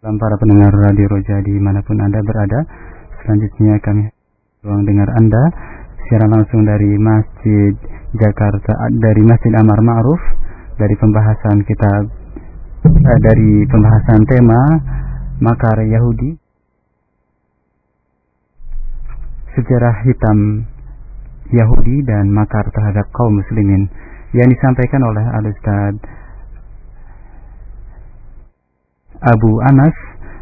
Salam para pendengar Radio Roja di mana pun Anda berada. Selanjutnya kami ruang dengar Anda. Siaran langsung dari Masjid Jakarta dari Masjid Amar Ma'ruf. Dari pembahasan kita eh, dari pembahasan tema makar Yahudi. Sejarah hitam Yahudi dan makar terhadap kaum muslimin yang disampaikan oleh Al-Ustaz Abu Anas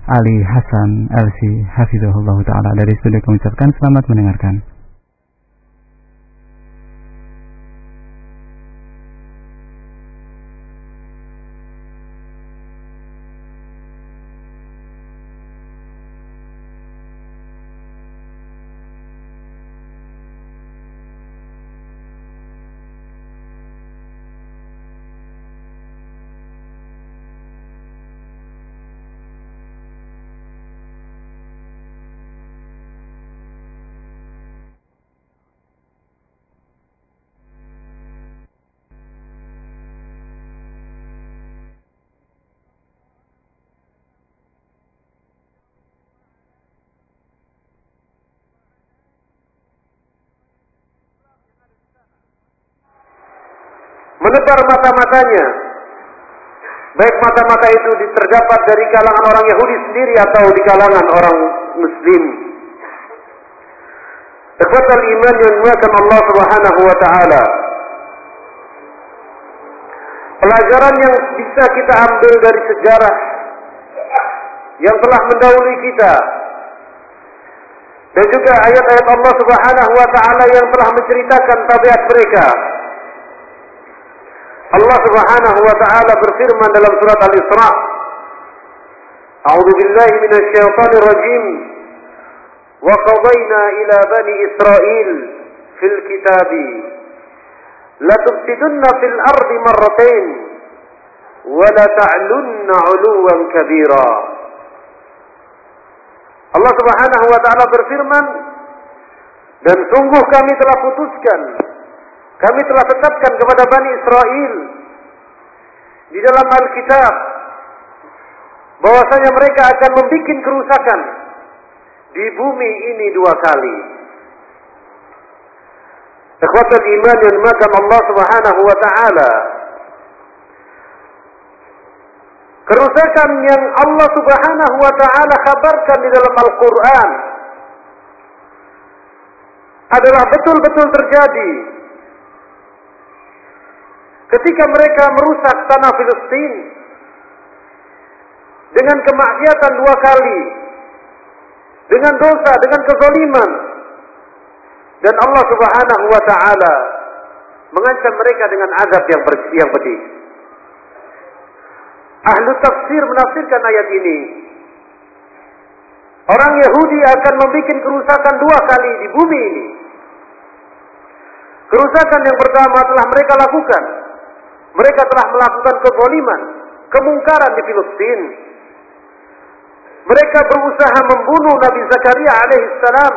Ali Hasan LC Hafizahullah Ta'ala dari studio kami ucapkan selamat mendengarkan. Menebar mata-matanya. Baik mata-mata itu terdapat dari kalangan orang Yahudi sendiri atau di kalangan orang Muslim. Ikhwatal iman yang dimuliakan Allah Subhanahu wa taala. Pelajaran yang bisa kita ambil dari sejarah yang telah mendahului kita dan juga ayat-ayat Allah Subhanahu wa taala yang telah menceritakan tabiat mereka Allah Subhanahu wa taala berfirman dalam surat Al-Isra A'udzu billahi minasy syaithanir rajim Wa qadayna ila bani Israil fil kitab la tufsidunna fil ardi marratayn wa la ta'lunna 'uluwan kabira Allah Subhanahu wa taala berfirman dan sungguh kami telah putuskan kami telah tetapkan kepada Bani Israel di dalam Alkitab bahwasanya mereka akan membuat kerusakan di bumi ini dua kali. Ikhwatul iman yang dimakan Allah Subhanahu wa taala. Kerusakan yang Allah Subhanahu wa taala kabarkan di dalam Al-Qur'an adalah betul-betul terjadi ketika mereka merusak tanah Filistin dengan kemaksiatan dua kali, dengan dosa, dengan kezaliman, dan Allah Subhanahu wa taala mengancam mereka dengan azab yang yang pedih. Ahlu tafsir menafsirkan ayat ini. Orang Yahudi akan membuat kerusakan dua kali di bumi ini. Kerusakan yang pertama telah mereka lakukan mereka telah melakukan kezaliman, kemungkaran di Filistin. Mereka berusaha membunuh Nabi Zakaria alaihissalam.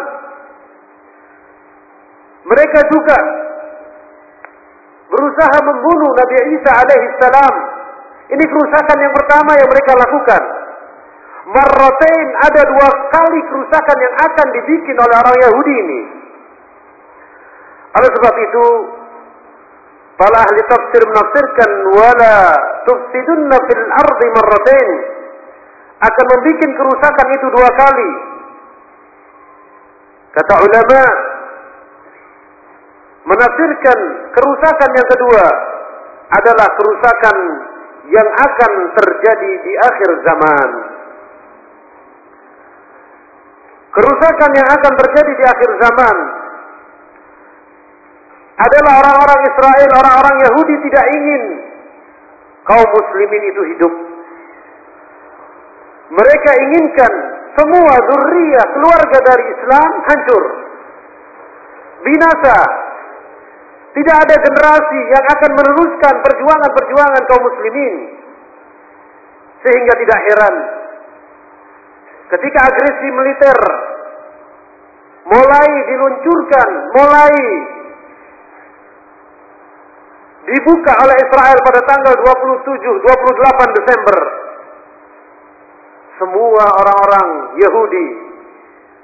Mereka juga berusaha membunuh Nabi Isa alaihissalam. Ini kerusakan yang pertama yang mereka lakukan. Marratain ada dua kali kerusakan yang akan dibikin oleh orang Yahudi ini. Oleh sebab itu, Para ahli tafsir menafsirkan wala tufsidunna fil ardi marratain akan membuat kerusakan itu dua kali. Kata ulama menafsirkan kerusakan yang kedua adalah kerusakan yang akan terjadi di akhir zaman. Kerusakan yang akan terjadi di akhir zaman adalah orang-orang Israel, orang-orang Yahudi tidak ingin kaum muslimin itu hidup. Mereka inginkan semua zuriyah keluarga dari Islam hancur. Binasa. Tidak ada generasi yang akan meneruskan perjuangan-perjuangan kaum muslimin. Sehingga tidak heran ketika agresi militer mulai diluncurkan, mulai dibuka oleh Israel pada tanggal 27 28 Desember semua orang-orang Yahudi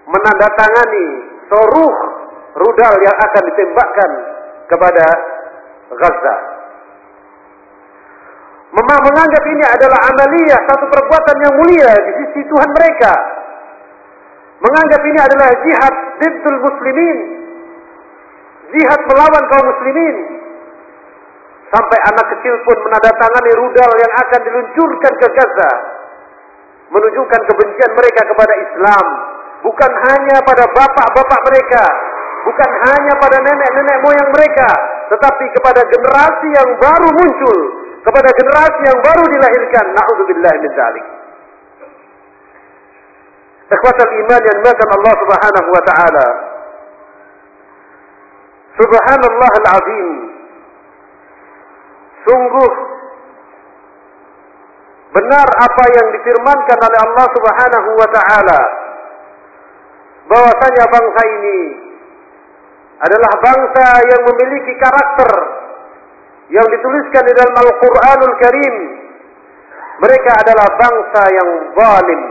menandatangani seluruh rudal yang akan ditembakkan kepada Gaza. Memang menganggap ini adalah amaliyah, satu perbuatan yang mulia di sisi Tuhan mereka. Menganggap ini adalah jihad dibdul muslimin. Jihad melawan kaum muslimin. Sampai anak kecil pun menandatangani rudal yang akan diluncurkan ke Gaza. Menunjukkan kebencian mereka kepada Islam. Bukan hanya pada bapak-bapak mereka. Bukan hanya pada nenek-nenek moyang mereka. Tetapi kepada generasi yang baru muncul. Kepada generasi yang baru dilahirkan. Na'udzubillah min zalik. Ikhwatal iman yang dimakan Allah subhanahu wa ta'ala. Subhanallah al-azim. Sungguh. Benar apa yang difirmankan oleh Allah Subhanahu wa taala. Bahwasanya bangsa ini adalah bangsa yang memiliki karakter yang dituliskan di dalam Al-Qur'anul Karim. Mereka adalah bangsa yang zalim,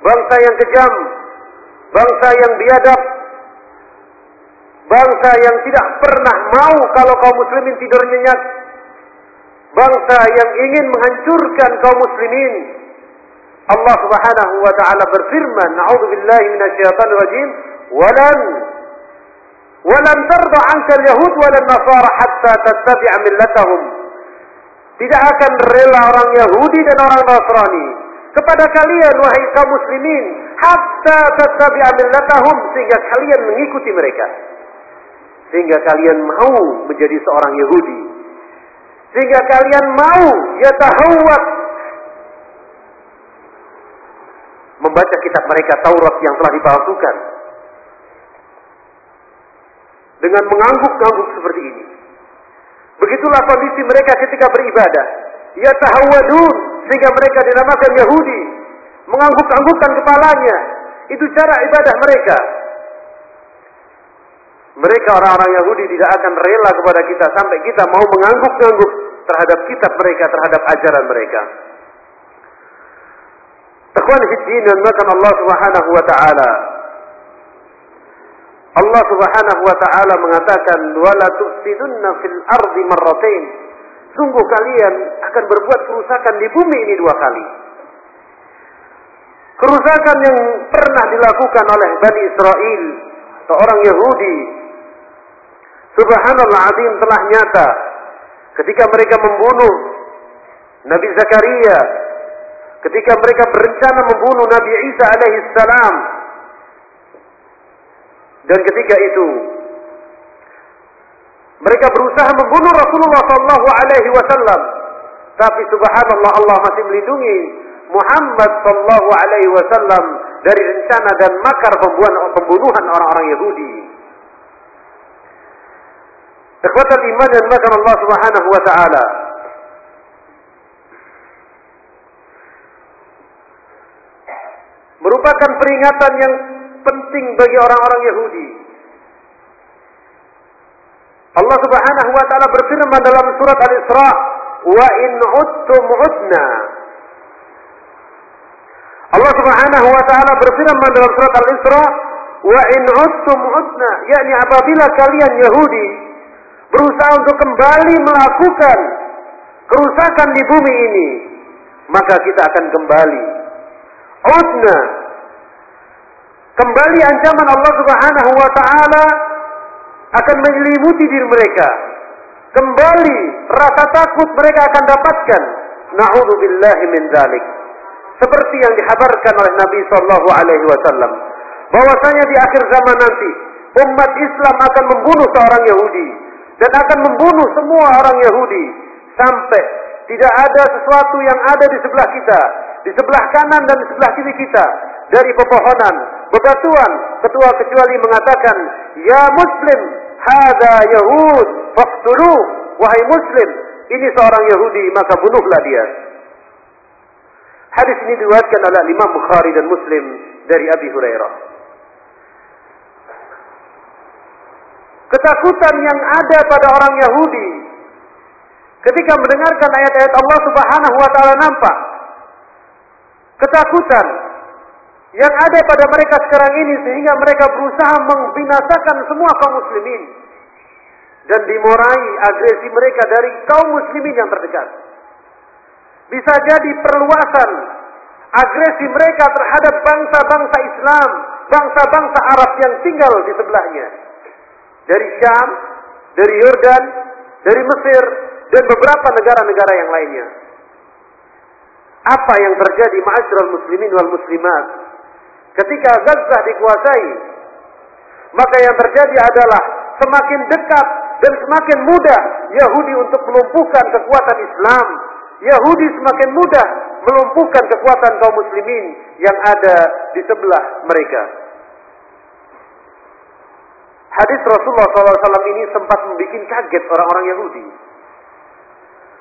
bangsa yang kejam, bangsa yang biadab, bangsa yang tidak pernah mau kalau kaum muslimin tidur nyenyak, bangsa yang ingin menghancurkan kaum muslimin. Allah Subhanahu wa taala berfirman, "A'udzubillahi minasyaitonir rajim, walan walan tarda 'anka al-yahud walan nasara hatta tattabi'a millatahum." Tidak akan rela orang Yahudi dan orang Nasrani kepada kalian wahai kaum muslimin hatta tattabi'a millatahum sehingga kalian mengikuti mereka. Sehingga kalian mau menjadi seorang Yahudi sehingga kalian mau yatahawat membaca kitab mereka Taurat yang telah dipalsukan dengan mengangguk-angguk seperti ini. Begitulah kondisi mereka ketika beribadah. Yatahawadun sehingga mereka dinamakan Yahudi, mengangguk-anggukkan kepalanya. Itu cara ibadah mereka. Mereka orang-orang Yahudi tidak akan rela kepada kita sampai kita mau mengangguk-angguk terhadap kitab mereka, terhadap ajaran mereka. Ikhwan fiddin makan Allah Subhanahu wa taala. Allah Subhanahu wa taala mengatakan wala tufsidunna fil ardi marratain. Sungguh kalian akan berbuat kerusakan di bumi ini dua kali. Kerusakan yang pernah dilakukan oleh Bani Israel atau orang Yahudi Subhanallah azim telah nyata ketika mereka membunuh Nabi Zakaria, ketika mereka berencana membunuh Nabi Isa alaihissalam, dan ketika itu mereka berusaha membunuh Rasulullah Sallallahu Alaihi Wasallam, tapi Subhanallah Allah masih melindungi Muhammad Sallallahu Alaihi Wasallam dari rencana dan makar pembunuhan orang-orang Yahudi. Ikhwatal iman yang makan Allah Subhanahu wa taala. Merupakan peringatan yang penting bagi orang-orang Yahudi. Allah Subhanahu wa taala berfirman dalam surat Al-Isra, "Wa in uttum udna." Allah Subhanahu wa taala berfirman dalam surat Al-Isra, "Wa in uttum udna," yakni apabila kalian Yahudi berusaha untuk kembali melakukan kerusakan di bumi ini, maka kita akan kembali. Udna. Kembali ancaman Allah Subhanahu wa taala akan menyelimuti diri mereka. Kembali rasa takut mereka akan dapatkan. Na'udzubillahi min dzalik. Seperti yang dihabarkan oleh Nabi sallallahu alaihi wasallam bahwasanya di akhir zaman nanti umat Islam akan membunuh seorang Yahudi dan akan membunuh semua orang Yahudi sampai tidak ada sesuatu yang ada di sebelah kita, di sebelah kanan dan di sebelah kiri kita dari pepohonan, bebatuan, ketua kecuali mengatakan, "Ya muslim, hada Yahud, faqtuluh." Wahai muslim, ini seorang Yahudi, maka bunuhlah dia. Hadis ini diriwayatkan oleh Imam Bukhari dan Muslim dari Abi Hurairah. Ketakutan yang ada pada orang Yahudi ketika mendengarkan ayat-ayat Allah Subhanahu wa taala nampak ketakutan yang ada pada mereka sekarang ini sehingga mereka berusaha membinasakan semua kaum muslimin dan dimurai agresi mereka dari kaum muslimin yang terdekat. Bisa jadi perluasan agresi mereka terhadap bangsa-bangsa Islam, bangsa-bangsa Arab yang tinggal di sebelahnya. Dari Syam, dari Yordan, dari Mesir, dan beberapa negara-negara yang lainnya. Apa yang terjadi ma'asyiral muslimin wal muslimat ketika Gaza dikuasai? Maka yang terjadi adalah semakin dekat dan semakin mudah Yahudi untuk melumpuhkan kekuatan Islam. Yahudi semakin mudah melumpuhkan kekuatan kaum muslimin yang ada di sebelah mereka. Hadis Rasulullah SAW ini sempat membuat kaget orang-orang Yahudi.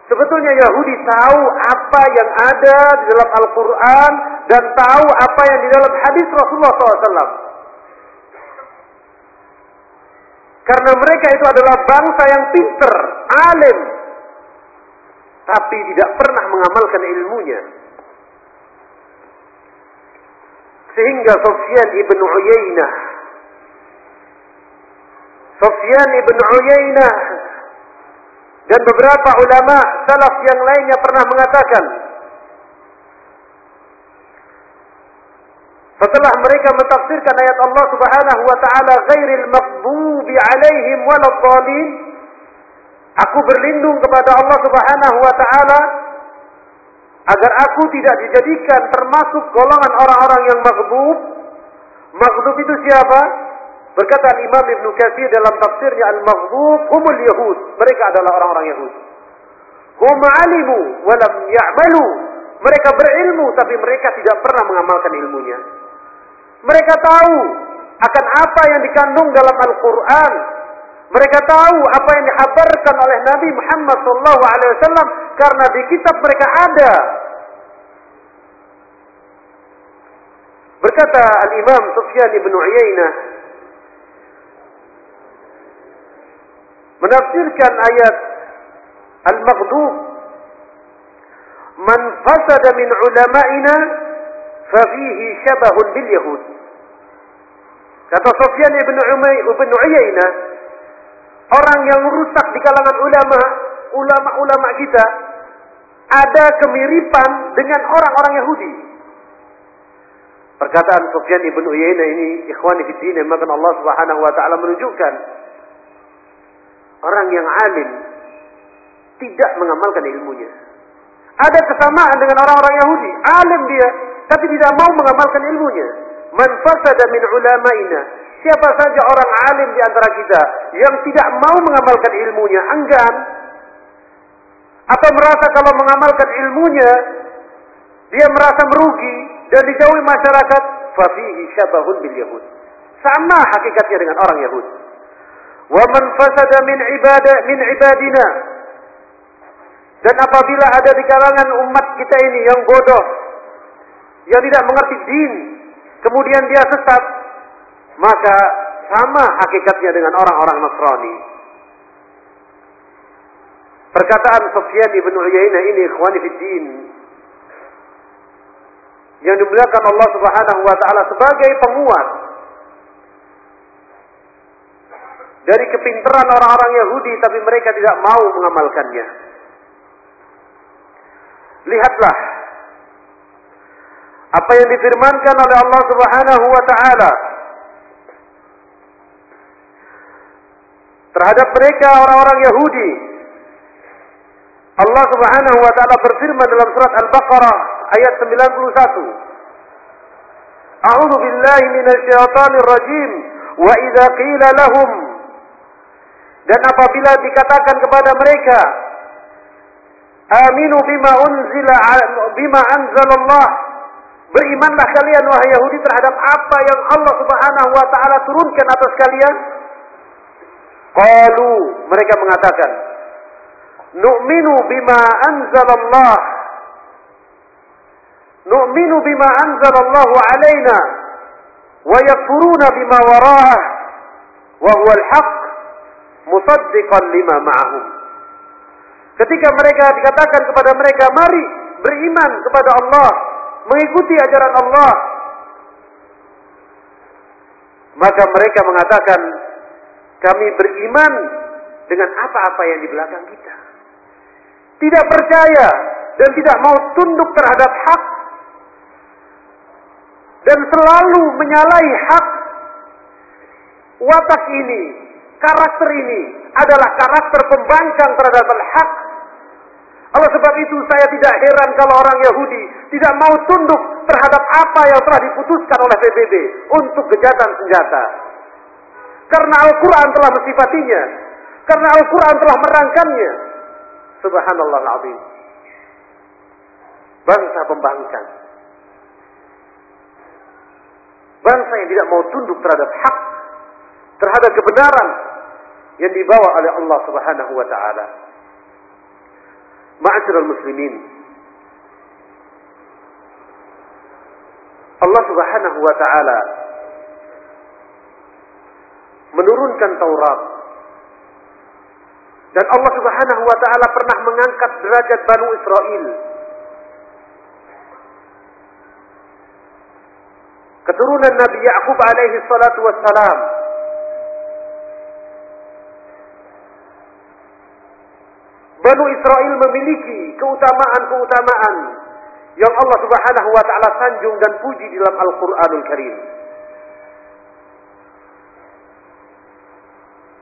Sebetulnya Yahudi tahu apa yang ada di dalam Al-Quran dan tahu apa yang di dalam hadis Rasulullah SAW. Karena mereka itu adalah bangsa yang pinter, alim, tapi tidak pernah mengamalkan ilmunya. Sehingga Sofyan ibn Uyainah Sofyan ibn Uyainah. Dan beberapa ulama salaf yang lainnya pernah mengatakan setelah mereka mentafsirkan ayat Allah Subhanahu wa taala ghairil maghdubi alaihim waladhdallin aku berlindung kepada Allah Subhanahu wa taala agar aku tidak dijadikan termasuk golongan orang-orang yang maghdub. Maghdub itu siapa Berkata Imam Ibn Katsir dalam tafsirnya Al-Maghdub humul Yahud. Mereka adalah orang-orang Yahud. Hum alimu walam ya'malu. Mereka berilmu tapi mereka tidak pernah mengamalkan ilmunya. Mereka tahu akan apa yang dikandung dalam Al-Quran. Mereka tahu apa yang dihabarkan oleh Nabi Muhammad SAW karena di kitab mereka ada. Berkata Al-Imam Sufyan ibn Uyainah menafsirkan ayat Al-Maghdub Man fasada min ulama'ina fafihi syabahun bil Yahud. Kata Sofyan ibn Umay ibn Uyainah orang yang rusak di kalangan ulama ulama-ulama kita ada kemiripan dengan orang-orang Yahudi. Perkataan Sufyan ibn Uyainah ini ikhwani din maka Allah Subhanahu wa taala menunjukkan orang yang alim tidak mengamalkan ilmunya. Ada kesamaan dengan orang-orang Yahudi, alim dia, tapi tidak mau mengamalkan ilmunya. Man fasada min ulamaina. Siapa saja orang alim di antara kita yang tidak mau mengamalkan ilmunya, enggan atau merasa kalau mengamalkan ilmunya dia merasa merugi dan dijauhi masyarakat, fafihi syabahun bil Yahud. Sama hakikatnya dengan orang Yahudi. Wa min ibadah min. Dan apabila ada di kalangan umat kita ini yang bodoh, yang tidak mengerti din, kemudian dia sesat, maka sama hakikatnya dengan orang-orang Nasrani. Perkataan sofyan ibn Uyainah ini ikhwani din yang dimuliakan Allah Subhanahu wa taala sebagai penguat dari kepintaran orang-orang Yahudi tapi mereka tidak mau mengamalkannya. Lihatlah apa yang difirmankan oleh Allah Subhanahu wa taala terhadap mereka orang-orang Yahudi. Allah Subhanahu wa taala berfirman dalam surat Al-Baqarah ayat 91. A'udzu billahi minasy syaithanir rajim. Wa idza qila dan apabila dikatakan kepada mereka, Aminu bima unzila bima anzalallah. Berimanlah kalian wahai Yahudi terhadap apa yang Allah Subhanahu wa taala turunkan atas kalian. Qalu mereka mengatakan, Nu'minu bima anzalallah. Nu'minu bima anzalallahu alaina wa yakfuruna bima wara'ah wa huwa al-haq musaddiqan lima ma'ahum. Ketika mereka dikatakan kepada mereka, mari beriman kepada Allah mengikuti ajaran Allah. Maka mereka mengatakan, kami beriman dengan apa-apa yang di belakang kita. Tidak percaya dan tidak mau tunduk terhadap hak dan selalu menyalahi hak. Watak ini, karakter ini adalah karakter pembangkang terhadap hak. Oleh sebab itu saya tidak heran kalau orang Yahudi tidak mau tunduk terhadap apa yang telah diputuskan oleh PBB untuk gejatan senjata. Karena Al-Quran telah mensifatinya. Karena Al-Quran telah merangkannya. Subhanallah al-azim. Bangsa pembangkang. Bangsa yang tidak mau tunduk terhadap hak. Terhadap kebenaran. Yang dibawa oleh Allah subhanahu wa ta'ala. Ma'asyiral muslimin. Allah subhanahu wa ta'ala menurunkan Taurat. Dan Allah Subhanahu wa taala pernah mengangkat derajat Bani Israel. Keturunan Nabi Yakub alaihi salatu wassalam. Bani Israel memiliki keutamaan-keutamaan yang Allah Subhanahu wa taala sanjung dan puji dalam Al-Qur'anul Karim.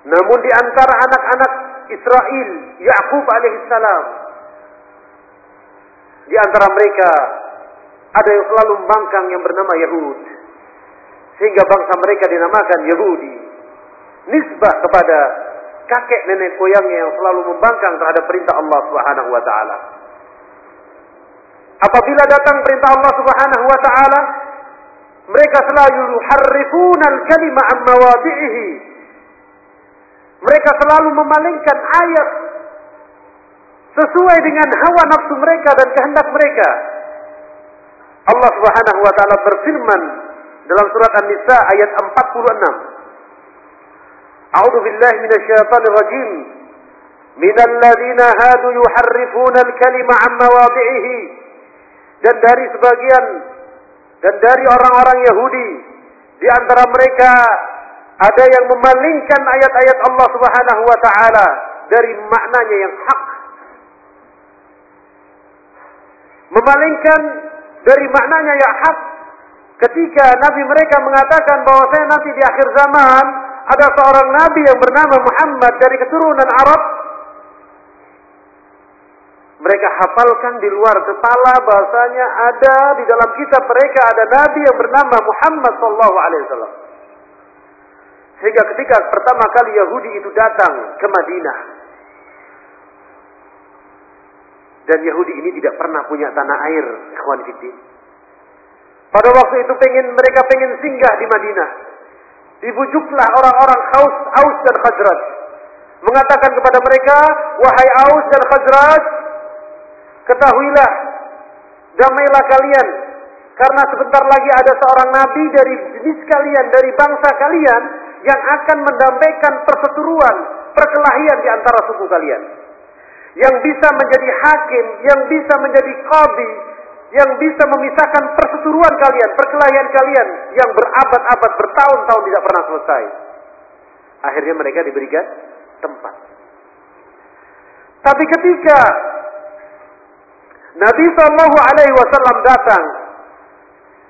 Namun di antara anak-anak Israel, Yakub alaihissalam, di antara mereka ada yang selalu membangkang yang bernama Yahud, sehingga bangsa mereka dinamakan Yahudi. Nisbah kepada kakek nenek moyangnya yang selalu membangkang terhadap perintah Allah Subhanahu wa taala. Apabila datang perintah Allah Subhanahu wa taala, mereka selalu yuharrifuna al-kalima an mawadhi'ihi mereka selalu memalingkan ayat sesuai dengan hawa nafsu mereka dan kehendak mereka. Allah Subhanahu wa taala berfirman dalam surat An-Nisa ayat 46. A'udzu billahi minasyaitonir rajim. Minal ladzina hadu yuharrifuna al-kalima 'an mawadhi'ihi. Dan dari sebagian dan dari orang-orang Yahudi di antara mereka ada yang memalingkan ayat-ayat Allah Subhanahu wa taala dari maknanya yang hak. Memalingkan dari maknanya yang hak ketika nabi mereka mengatakan bahwa saya nanti di akhir zaman ada seorang nabi yang bernama Muhammad dari keturunan Arab mereka hafalkan di luar kepala bahasanya ada di dalam kitab mereka ada nabi yang bernama Muhammad sallallahu alaihi wasallam sehingga ketika pertama kali Yahudi itu datang ke Madinah. Dan Yahudi ini tidak pernah punya tanah air, ikhwan fiddin. Pada waktu itu pengen mereka pengen singgah di Madinah. Dibujuklah orang-orang Aus, Aus dan Khazraj. Mengatakan kepada mereka, wahai Aus dan Khazraj, ketahuilah, damailah kalian. Karena sebentar lagi ada seorang nabi dari jenis kalian, dari bangsa kalian, yang akan mendamaikan perseteruan, perkelahian di antara suku kalian. Yang bisa menjadi hakim, yang bisa menjadi qadi, yang bisa memisahkan perseteruan kalian, perkelahian kalian yang berabad-abad, bertahun-tahun tidak pernah selesai. Akhirnya mereka diberikan tempat. Tapi ketika Nabi Shallallahu Alaihi Wasallam datang,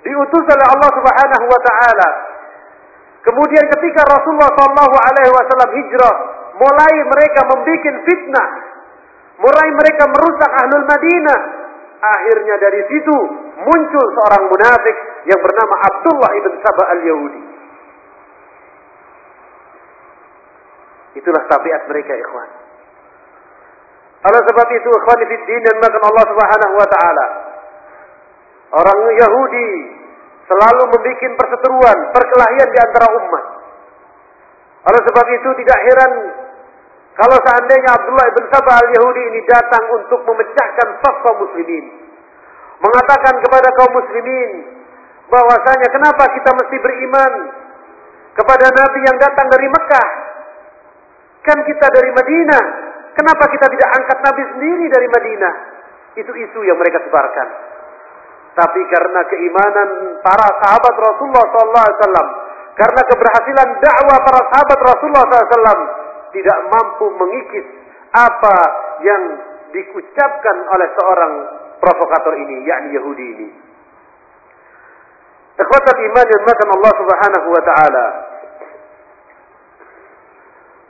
diutus oleh Allah Subhanahu Wa Taala Kemudian ketika Rasulullah Shallallahu Alaihi Wasallam hijrah, mulai mereka membuat fitnah, mulai mereka merusak ahlul Madinah. Akhirnya dari situ muncul seorang munafik yang bernama Abdullah ibn Sabah al Yahudi. Itulah tabiat mereka, ikhwan. Oleh sebab itu, ikhwan di dan makan Allah Subhanahu wa taala. Orang Yahudi selalu membuat perseteruan, perkelahian di antara umat. Oleh sebab itu tidak heran kalau seandainya Abdullah ibn Sabah al-Yahudi ini datang untuk memecahkan saf muslimin. Mengatakan kepada kaum muslimin bahwasanya kenapa kita mesti beriman kepada Nabi yang datang dari Mekah. Kan kita dari Madinah. Kenapa kita tidak angkat Nabi sendiri dari Madinah? Itu isu yang mereka sebarkan. tapi karena keimanan para sahabat Rasulullah SAW, karena keberhasilan dakwah para sahabat Rasulullah SAW, tidak mampu mengikis apa yang diucapkan oleh seorang provokator ini, yakni Yahudi ini. Ikhwatal iman yang makan Allah Subhanahu wa taala.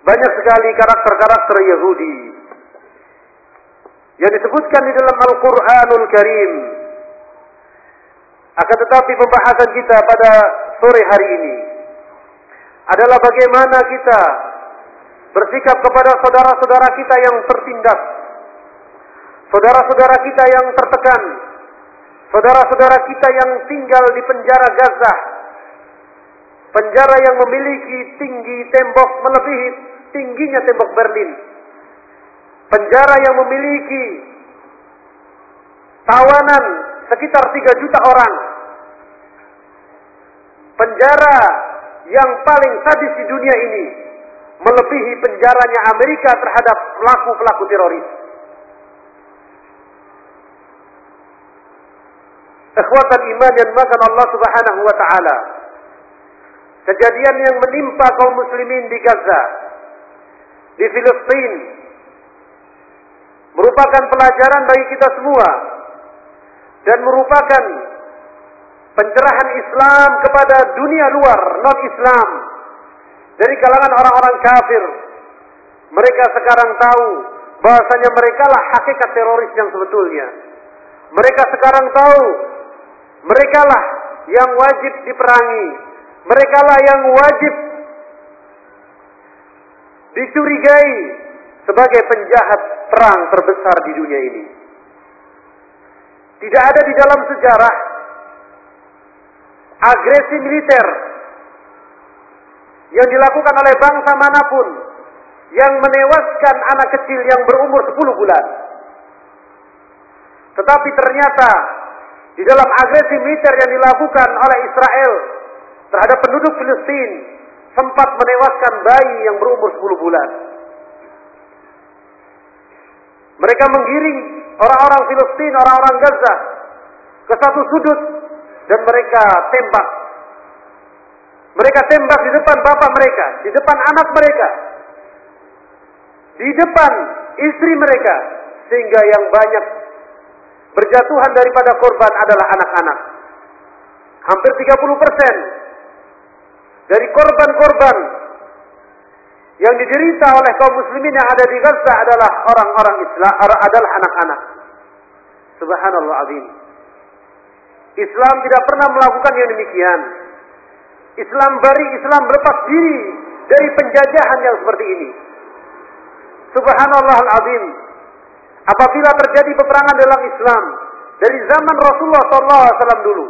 Banyak sekali karakter-karakter Yahudi yang disebutkan di dalam Al-Qur'anul Karim. Akan tetapi pembahasan kita pada sore hari ini adalah bagaimana kita bersikap kepada saudara-saudara kita yang tertindas, saudara-saudara kita yang tertekan, saudara-saudara kita yang tinggal di penjara Gaza, penjara yang memiliki tinggi tembok melebihi tingginya tembok Berlin, penjara yang memiliki tawanan sekitar 3 juta orang, penjara yang paling sadis di dunia ini, melebihi penjaranya Amerika terhadap pelaku-pelaku teroris. Ikhwatan iman yang makan Allah Subhanahu wa taala. Kejadian yang menimpa kaum muslimin di Gaza, di Filistin merupakan pelajaran bagi kita semua dan merupakan pencerahan Islam kepada dunia luar non-Islam dari kalangan orang-orang kafir. Mereka sekarang tahu bahasanya mereka lah hakikat teroris yang sebetulnya. Mereka sekarang tahu mereka lah yang wajib diperangi. Mereka lah yang wajib dicurigai sebagai penjahat perang terbesar di dunia ini. Tidak ada di dalam sejarah agresi militer yang dilakukan oleh bangsa mana pun yang menewaskan anak kecil yang berumur 10 bulan. Tetapi ternyata di dalam agresi militer yang dilakukan oleh Israel terhadap penduduk Filistin sempat menewaskan bayi yang berumur 10 bulan. Mereka menggiring orang-orang Filistin, orang-orang Gaza ke satu sudut dan mereka tembak mereka tembak di depan bapak mereka, di depan anak mereka, di depan istri mereka, sehingga yang banyak berjatuhan daripada korban adalah anak-anak. Hampir 30 persen dari korban-korban yang diderita oleh kaum muslimin yang ada di Gaza adalah orang-orang Islam, adalah anak-anak. Subhanallah azim. Islam tidak pernah melakukan yang demikian. Islam bari, Islam berlepas diri dari penjajahan yang seperti ini. Subhanallah al-azim. Apabila terjadi peperangan dalam Islam dari zaman Rasulullah SAW dulu,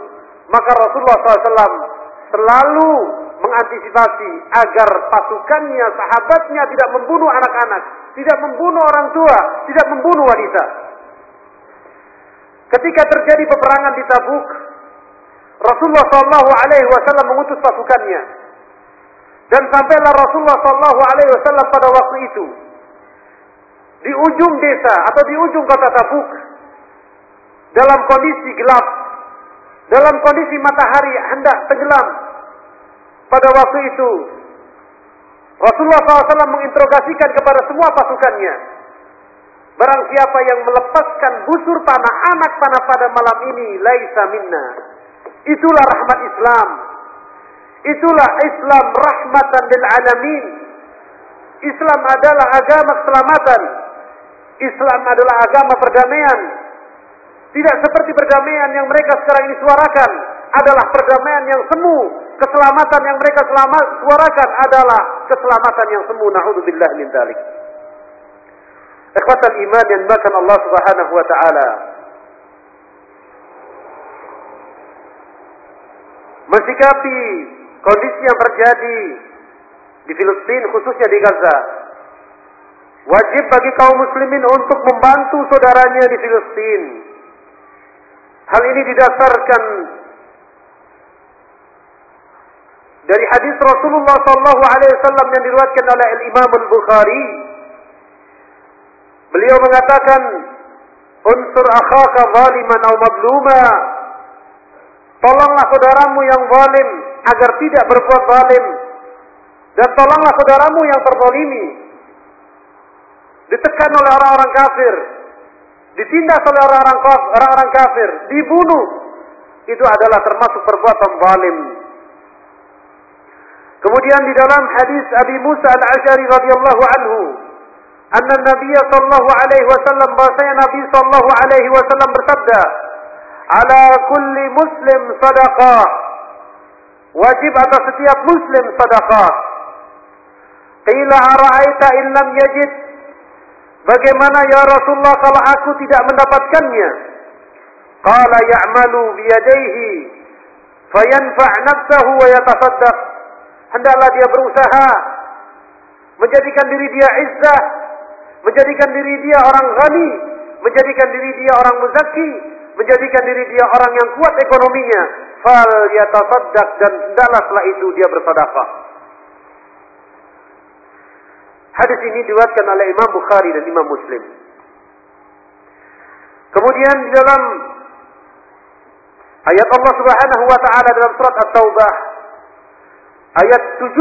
maka Rasulullah SAW selalu mengantisipasi agar pasukannya, sahabatnya tidak membunuh anak-anak, tidak membunuh orang tua, tidak membunuh wanita. Ketika terjadi peperangan di Tabuk, Rasulullah Shallallahu Alaihi Wasallam mengutus pasukannya, dan sampailah Rasulullah Shallallahu Alaihi Wasallam pada waktu itu di ujung desa atau di ujung kota Tabuk dalam kondisi gelap, dalam kondisi matahari hendak tenggelam. Pada waktu itu Rasulullah SAW menginterogasikan kepada semua pasukannya. Barang siapa yang melepaskan busur panah anak panah pada malam ini, laisa minna. Itulah rahmat Islam. Itulah Islam rahmatan lil alamin. Islam adalah agama keselamatan. Islam adalah agama perdamaian. Tidak seperti perdamaian yang mereka sekarang ini suarakan. Adalah perdamaian yang semu. Keselamatan yang mereka selamat, suarakan adalah keselamatan yang semu. Na'udzubillah min dalik. Ikhwatal iman yang bahkan Allah subhanahu wa ta'ala. Mensikapi kondisi yang terjadi di Filistin khususnya di Gaza. Wajib bagi kaum muslimin untuk membantu saudaranya di Filistin. Hal ini didasarkan dari hadis Rasulullah sallallahu alaihi wasallam yang diriwayatkan oleh Imam Al-Bukhari. Beliau mengatakan, "Unsur akhaka zaliman aw madluma Tolonglah saudaramu yang zalim agar tidak berbuat zalim. Dan tolonglah saudaramu yang terzalimi. Ditekan oleh orang-orang kafir. Ditindas oleh orang-orang kafir. Dibunuh. Itu adalah termasuk perbuatan zalim. Kemudian di dalam hadis Abi Musa al-Ashari radhiyallahu anhu, anna Nabi sallallahu alaihi wasallam bahasanya Nabi sallallahu alaihi wasallam bersabda, "Ala kulli muslim sadaqah." Wajib atas setiap muslim sedekah. Qila ara'aita in lam yajid? Bagaimana ya Rasulullah kalau aku tidak mendapatkannya? Qala ya'malu biyadaihi fayanfa' nafsahu wa hendaklah dia berusaha menjadikan diri dia izzah, menjadikan diri dia orang ghani, menjadikan diri dia orang muzaki, menjadikan diri dia orang yang kuat ekonominya. Fal yatasaddaq dan hendaklah setelah itu dia bersedekah. Hadis ini diriwayatkan oleh Imam Bukhari dan Imam Muslim. Kemudian di dalam ayat Allah Subhanahu wa taala dalam surat At-Taubah ayat 71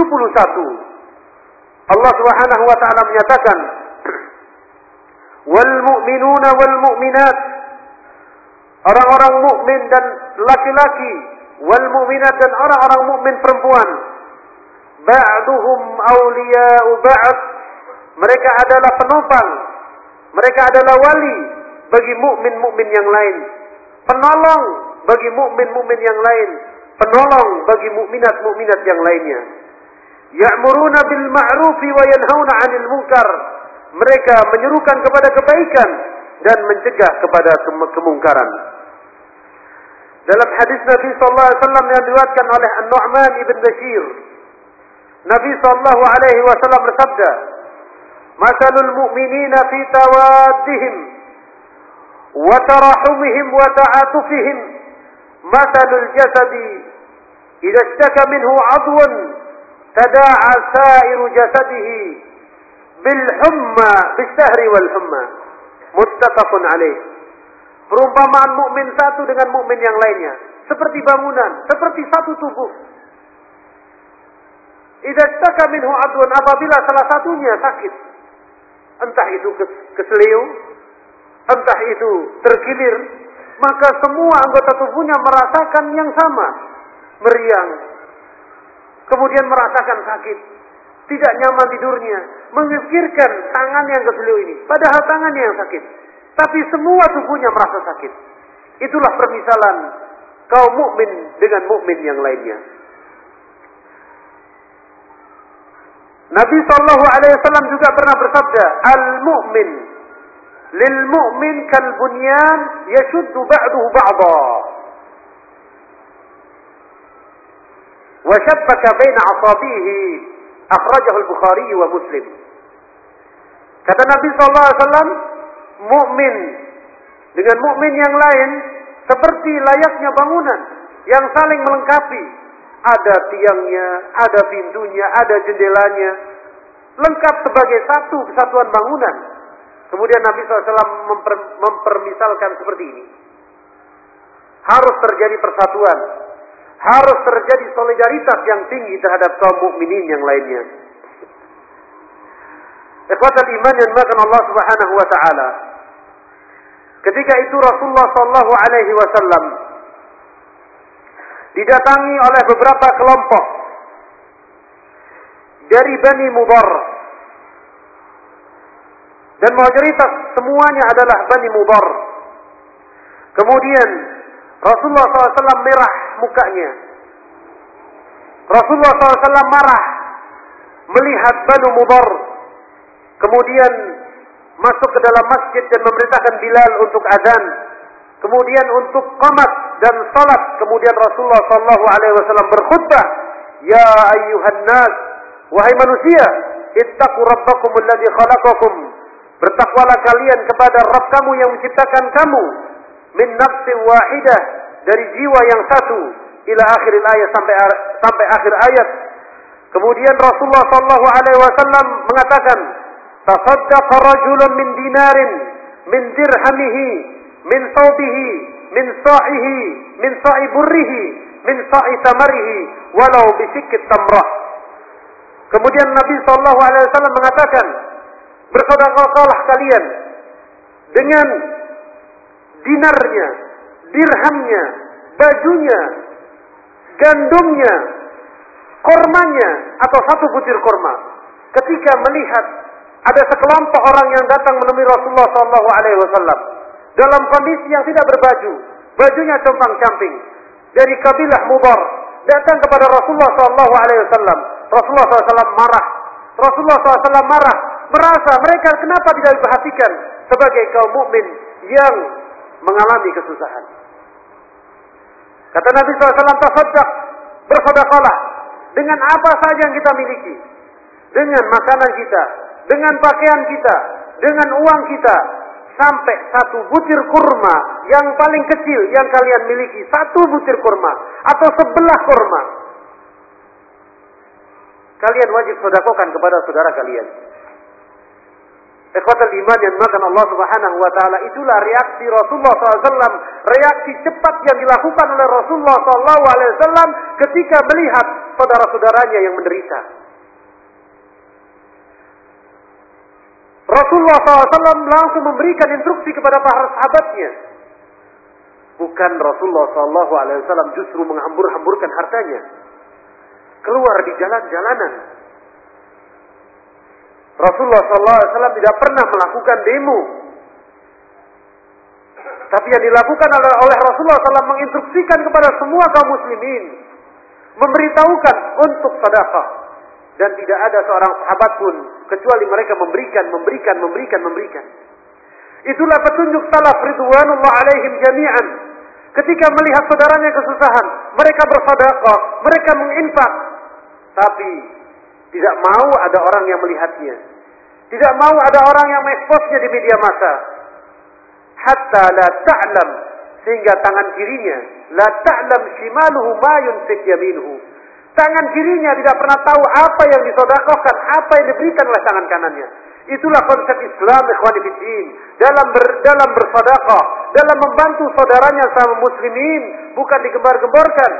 Allah Subhanahu wa taala menyatakan wal mu'minuna wal mu'minat orang-orang mukmin dan laki-laki wal mu'minat dan orang-orang mukmin perempuan ba'duhum awliya'u ba'd mereka adalah penopang mereka adalah wali bagi mukmin-mukmin yang lain penolong bagi mukmin-mukmin yang lain penolong bagi mukminat-mukminat yang lainnya. Ya'muruna bil ma'rufi wa yanhauna 'anil munkar. Mereka menyerukan kepada kebaikan dan mencegah kepada kemungkaran. Dalam hadis Nabi sallallahu alaihi wasallam yang diriwayatkan oleh An-Nu'man ibn Bashir, Nabi sallallahu alaihi wasallam bersabda, "Masalul mu'minina fi tawaddihim wa tarahumihim wa ta'atufihim مثل الجسد إذا اشتكى منه عضو تداعى سائر جسده بالحمى بالسهر والحمى متفق عليه perumpamaan mukmin satu dengan mukmin yang lainnya. Seperti bangunan seperti satu tubuh. Idza staka minhu adwan apabila salah satunya sakit entah itu keselio entah itu terkilir maka semua anggota tubuhnya merasakan yang sama, meriang. Kemudian merasakan sakit, tidak nyaman tidurnya, memikirkan tangan yang keseliu ini, padahal tangannya yang sakit Tapi semua tubuhnya merasa sakit. Itulah permisalan kaum mukmin dengan mukmin yang lainnya. Nabi Shallallahu Alaihi Wasallam juga pernah bersabda, al mukmin للمؤمن كالبنيان يشد بعضه بعضا وشبك بين أصابعه أخرجه البخاري ومسلم kata Nabi SAW mukmin dengan mukmin yang lain seperti layaknya bangunan yang saling melengkapi ada tiangnya ada pintunya ada jendelanya lengkap sebagai satu kesatuan bangunan Kemudian Nabi SAW memper, mempermisalkan seperti ini. Harus terjadi persatuan. Harus terjadi solidaritas yang tinggi terhadap kaum mukminin yang lainnya. Ikhwatal iman yang dimakan Allah Subhanahu wa taala. Ketika itu Rasulullah sallallahu alaihi wasallam didatangi oleh beberapa kelompok dari Bani Mudar dan mayoritas semuanya adalah Bani Mudar. Kemudian Rasulullah SAW merah mukanya. Rasulullah SAW marah melihat Bani Mudar. Kemudian masuk ke dalam masjid dan memerintahkan Bilal untuk adzan. Kemudian untuk qamat dan salat. Kemudian Rasulullah SAW berkhutbah. Ya ayyuhan nas. Wahai manusia. Ittaqu rabbakum alladhi khalaqakum Bertakwalah kalian kepada Rabb kamu yang menciptakan kamu min nafsin wahidah dari jiwa yang satu ila akhir ayat sampai sampai akhir ayat. Kemudian Rasulullah sallallahu alaihi wasallam mengatakan, "Tasaddaqa rajulun min dinarin min dirhamihi min thawbihi min sa'ihi min sa'i burrihi min sa'i tamarihi walau bisikit tamrah. Kemudian Nabi sallallahu alaihi wasallam mengatakan, bersedekahlah kalian dengan dinarnya, dirhamnya, bajunya, gandumnya, kormanya atau satu butir korma. Ketika melihat ada sekelompok orang yang datang menemui Rasulullah Shallallahu Alaihi Wasallam dalam kondisi yang tidak berbaju, bajunya compang-camping dari kabilah Mubar datang kepada Rasulullah Shallallahu Alaihi Wasallam. Rasulullah SAW marah. Rasulullah SAW marah, merasa mereka kenapa tidak diperhatikan sebagai kaum mukmin yang mengalami kesusahan. Kata Nabi SAW, tasaddaq, bersedekahlah dengan apa saja yang kita miliki. Dengan makanan kita, dengan pakaian kita, dengan uang kita, sampai satu butir kurma yang paling kecil yang kalian miliki, satu butir kurma atau sebelah kurma. Kalian wajib sodakokan kepada saudara kalian. Ikhwatal iman yang dimakan Allah subhanahu wa ta'ala itulah reaksi Rasulullah SAW. Reaksi cepat yang dilakukan oleh Rasulullah SAW ketika melihat saudara-saudaranya yang menderita. Rasulullah SAW langsung memberikan instruksi kepada para sahabatnya. Bukan Rasulullah SAW justru menghambur-hamburkan hartanya. Keluar di jalan-jalanan Rasulullah SAW tidak pernah melakukan demo. Tapi yang dilakukan oleh Rasulullah SAW menginstruksikan kepada semua kaum muslimin. Memberitahukan untuk sadaqah. Dan tidak ada seorang sahabat pun. Kecuali mereka memberikan, memberikan, memberikan, memberikan. Itulah petunjuk salaf ridwanullah alaihim jami'an. Ketika melihat saudaranya kesusahan. Mereka bersadaqah. Mereka menginfak. Tapi tidak mau ada orang yang melihatnya. Tidak mau ada orang yang mengeksposnya di media massa. Hatta la ta'lam sehingga tangan kirinya la ta'lam shimaluhu ma yunfik yaminuhu. Tangan kirinya tidak pernah tahu apa yang disodakohkan, apa yang diberikan oleh tangan kanannya. Itulah konsep Islam ikhwan fillah. Dalam ber, dalam bersedekah, dalam membantu saudaranya sama muslimin, bukan digembar-gemborkan.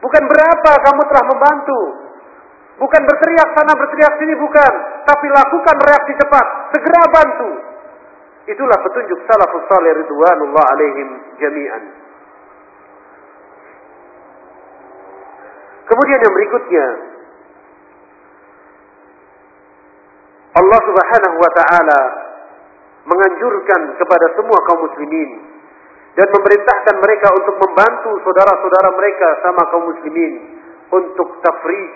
Bukan berapa kamu telah membantu, Bukan berteriak sana berteriak sini bukan, tapi lakukan reaksi cepat, segera bantu. Itulah petunjuk salafus salih ridwanullah alaihim jami'an. Kemudian yang berikutnya Allah Subhanahu wa taala menganjurkan kepada semua kaum muslimin dan memerintahkan mereka untuk membantu saudara-saudara mereka sama kaum muslimin untuk tafrij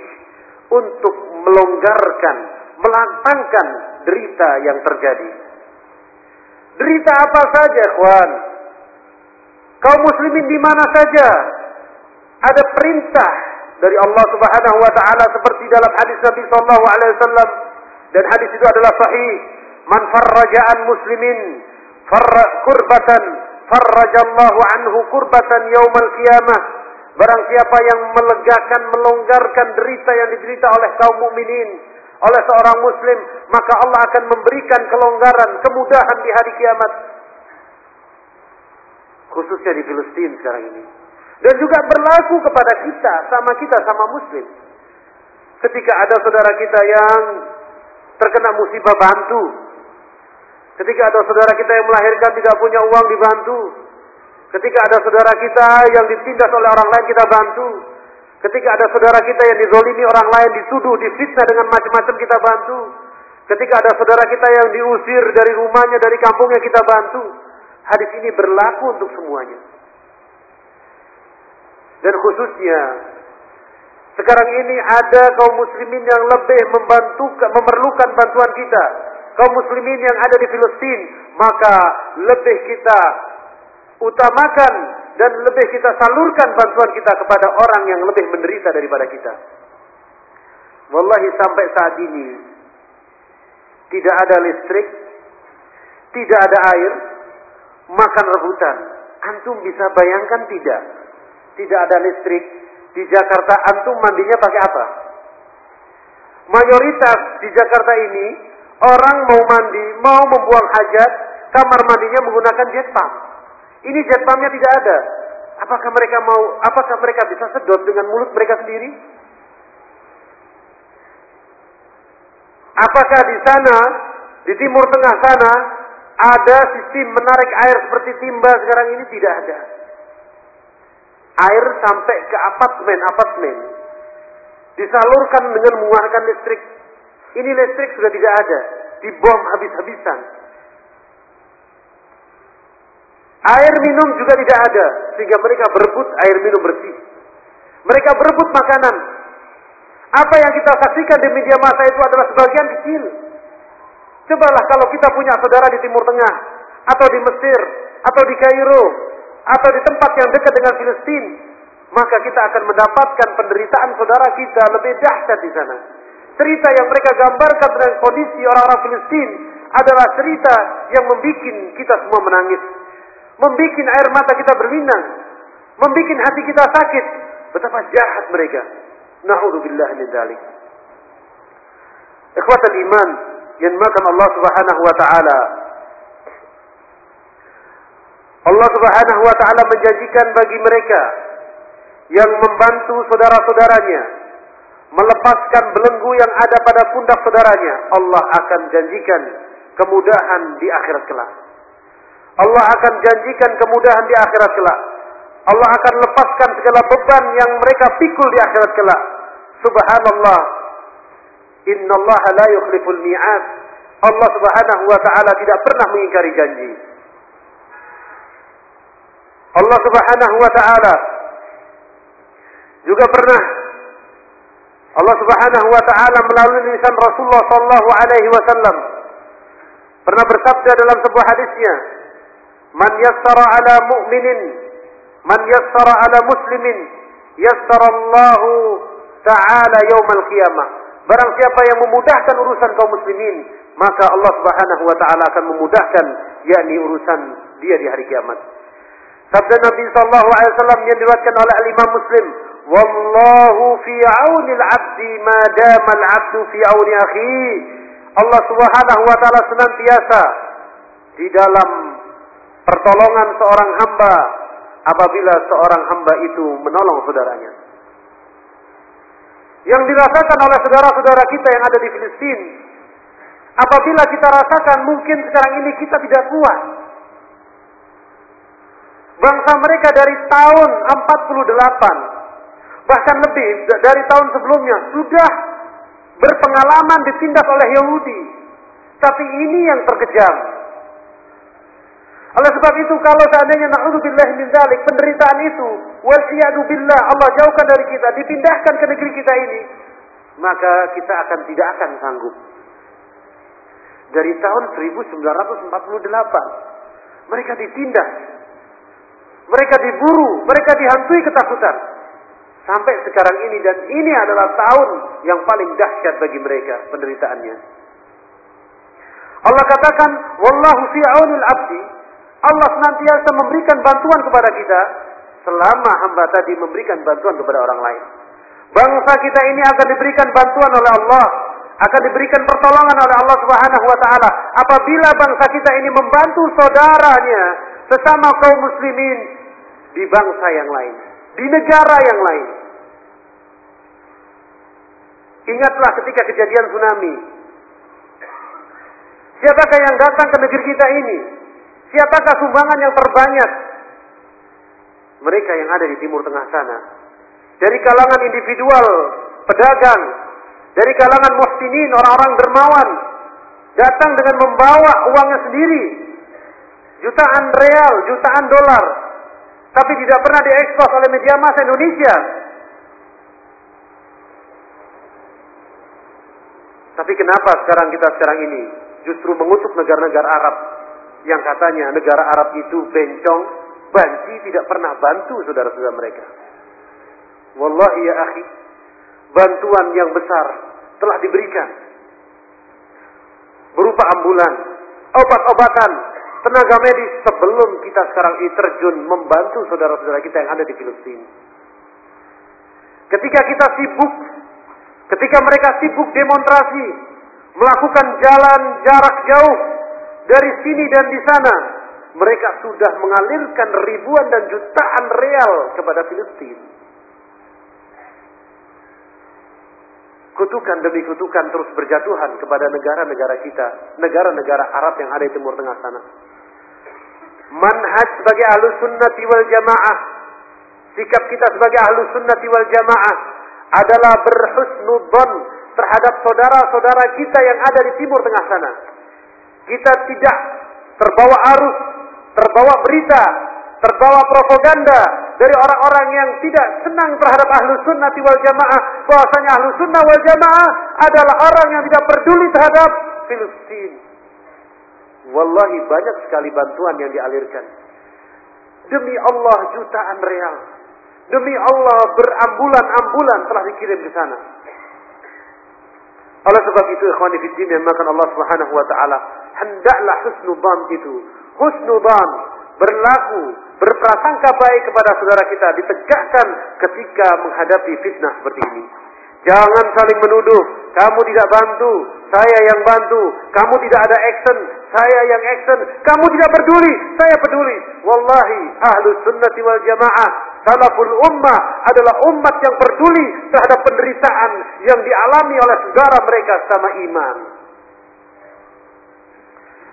untuk melonggarkan, melantangkan derita yang terjadi. Derita apa saja, kawan? Kaum muslimin di mana saja ada perintah dari Allah Subhanahu wa taala seperti dalam hadis Nabi sallallahu alaihi wasallam dan hadis itu adalah sahih. Man farraja'an muslimin farra kurbatan farrajallahu anhu kurbatan yaumal qiyamah Barang siapa yang melegakan, melonggarkan derita yang diderita oleh kaum mukminin, oleh seorang muslim, maka Allah akan memberikan kelonggaran, kemudahan di hari kiamat. Khususnya di Filistin sekarang ini. Dan juga berlaku kepada kita, sama kita, sama muslim. Ketika ada saudara kita yang terkena musibah bantu. Ketika ada saudara kita yang melahirkan tidak punya uang dibantu. Ketika ada saudara kita yang ditindas oleh orang lain kita bantu. Ketika ada saudara kita yang dizolimi orang lain dituduh, difitnah dengan macam-macam kita bantu. Ketika ada saudara kita yang diusir dari rumahnya, dari kampungnya kita bantu. Hadis ini berlaku untuk semuanya. Dan khususnya sekarang ini ada kaum muslimin yang lebih membantu memerlukan bantuan kita. Kaum muslimin yang ada di Filistin, maka lebih kita utamakan dan lebih kita salurkan bantuan kita kepada orang yang lebih menderita daripada kita. Wallahi sampai saat ini tidak ada listrik, tidak ada air, makan rebutan. Antum bisa bayangkan tidak? Tidak ada listrik di Jakarta antum mandinya pakai apa? Mayoritas di Jakarta ini orang mau mandi, mau membuang hajat, kamar mandinya menggunakan jet pump Ini jet bombnya tidak ada. Apakah mereka mau, apakah mereka bisa sedot dengan mulut mereka sendiri? Apakah di sana, di timur tengah sana, ada sistem menarik air seperti timba sekarang ini? Tidak ada. Air sampai ke apartemen-apartemen. Disalurkan dengan menggunakan listrik. Ini listrik sudah tidak ada. Dibom habis-habisan. Air minum juga tidak ada. Sehingga mereka berebut air minum bersih. Mereka berebut makanan. Apa yang kita saksikan di media massa itu adalah sebagian kecil. Cobalah kalau kita punya saudara di Timur Tengah, atau di Mesir, atau di Kairo, atau di tempat yang dekat dengan Filistin, maka kita akan mendapatkan penderitaan saudara kita lebih dahsyat di sana. Cerita yang mereka gambarkan tentang kondisi orang-orang Filistin adalah cerita yang membuat kita semua menangis. Membuat air mata kita berlinang. Membuat hati kita sakit. Betapa jahat mereka. Na'udzubillah min dzalik. Ikhwatal iman yang makan Allah Subhanahu wa taala. Allah Subhanahu wa taala menjanjikan bagi mereka yang membantu saudara-saudaranya melepaskan belenggu yang ada pada pundak saudaranya, Allah akan janjikan kemudahan di akhirat kelak. Allah akan janjikan kemudahan di akhirat kelak. Allah akan lepaskan segala beban yang mereka pikul di akhirat kelak. Subhanallah. Inna Allah la yukhliful mi'ad. Allah subhanahu wa ta'ala tidak pernah mengingkari janji. Allah subhanahu wa ta'ala. Juga pernah Allah subhanahu wa ta'ala melalui lisan Rasulullah sallallahu alaihi wasallam. Pernah bersabda dalam sebuah hadisnya Man yassara ala mu'minin Man yassara ala muslimin Yassara Allah Ta'ala yawmal qiyamah. Barang siapa yang memudahkan urusan kaum muslimin Maka Allah subhanahu wa ta'ala akan memudahkan yakni urusan dia di hari kiamat Sabda Nabi sallallahu alaihi wasallam yang diriwayatkan oleh Imam Muslim Wallahu fi auni al-'abdi ma dama al-'abdu fi auni akhi Allah subhanahu wa ta'ala senantiasa di dalam pertolongan seorang hamba apabila seorang hamba itu menolong saudaranya. Yang dirasakan oleh saudara-saudara kita yang ada di Filistin, apabila kita rasakan mungkin sekarang ini kita tidak kuat. Bangsa mereka dari tahun 48, bahkan lebih dari tahun sebelumnya, sudah berpengalaman ditindas oleh Yahudi. Tapi ini yang terkejam. Oleh sebab itu kalau seandainya na'udzubillah min dzalik penderitaan itu wal billah Allah jauhkan dari kita dipindahkan ke negeri kita ini maka kita akan tidak akan sanggup. Dari tahun 1948 mereka ditindas. Mereka diburu, mereka dihantui ketakutan. Sampai sekarang ini dan ini adalah tahun yang paling dahsyat bagi mereka penderitaannya. Allah katakan, "Wallahu fi 'abdi." Allah senantiasa memberikan bantuan kepada kita selama hamba tadi memberikan bantuan kepada orang lain. Bangsa kita ini akan diberikan bantuan oleh Allah, akan diberikan pertolongan oleh Allah Subhanahu wa taala apabila bangsa kita ini membantu saudaranya sesama kaum muslimin di bangsa yang lain, di negara yang lain. Ingatlah ketika kejadian tsunami. Siapakah yang datang ke negeri kita ini? Siapakah sumbangan yang terbanyak? Mereka yang ada di timur tengah sana. Dari kalangan individual, pedagang, dari kalangan muhsinin, orang-orang dermawan, datang dengan membawa uangnya sendiri. Jutaan real, jutaan dolar. Tapi tidak pernah diekspos oleh media massa Indonesia. Tapi kenapa sekarang kita sekarang ini justru mengutuk negara-negara Arab yang katanya negara Arab itu bencong, banci tidak pernah bantu saudara-saudara mereka. Wallahi ya akhi, bantuan yang besar telah diberikan. Berupa ambulan, obat-obatan, tenaga medis sebelum kita sekarang ini terjun membantu saudara-saudara kita yang ada di Filistin. Ketika kita sibuk, ketika mereka sibuk demonstrasi, melakukan jalan jarak jauh dari sini dan di sana mereka sudah mengalirkan ribuan dan jutaan real kepada Filistin. Kutukan demi kutukan terus berjatuhan kepada negara-negara kita, negara-negara Arab yang ada di Timur Tengah sana. Manhaj sebagai ahlu sunnati wal jamaah, sikap kita sebagai ahlu sunnati wal jamaah adalah berhusnudon terhadap saudara-saudara kita yang ada di Timur Tengah sana. Kita tidak terbawa arus, terbawa berita, terbawa propaganda dari orang-orang yang tidak senang terhadap ahlu sunnah wal jamaah. Bahwasanya ahlu sunnah wal jamaah adalah orang yang tidak peduli terhadap Filistin. Wallahi banyak sekali bantuan yang dialirkan. Demi Allah jutaan real. Demi Allah berambulan-ambulan telah dikirim ke sana. Oleh sebab itu ikhwani fiddin yang makan Allah Subhanahu wa taala, hendaklah husnudzan itu. Husnudzan berlaku, berprasangka baik kepada saudara kita ditegakkan ketika menghadapi fitnah seperti ini. Jangan saling menuduh, kamu tidak bantu, saya yang bantu, kamu tidak ada action, saya yang action, kamu tidak peduli, saya peduli. Wallahi, ahlus sunnati wal jamaah, salaful ummah adalah umat yang peduli terhadap penderitaan yang dialami oleh saudara mereka sama iman.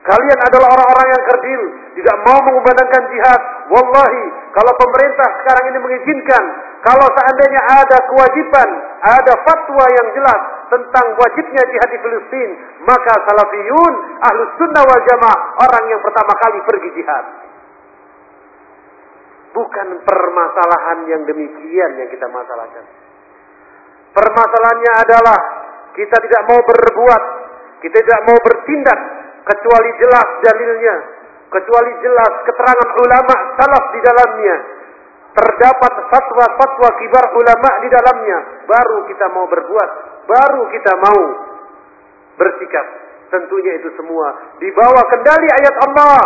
Kalian adalah orang-orang yang kerdil, tidak mau mengumandangkan jihad. Wallahi, kalau pemerintah sekarang ini mengizinkan, kalau seandainya ada kewajiban, ada fatwa yang jelas tentang wajibnya jihad di Filistin, maka salafiyun, ahlus sunnah wal jamaah, orang yang pertama kali pergi jihad. Bukan permasalahan yang demikian yang kita masalahkan. Permasalahannya adalah kita tidak mau berbuat, kita tidak mau bertindak kecuali jelas dalilnya, kecuali jelas keterangan ulama salaf di dalamnya. Terdapat fatwa-fatwa kibar ulama di dalamnya, baru kita mau berbuat, baru kita mau bersikap. Tentunya itu semua di bawah kendali ayat Allah.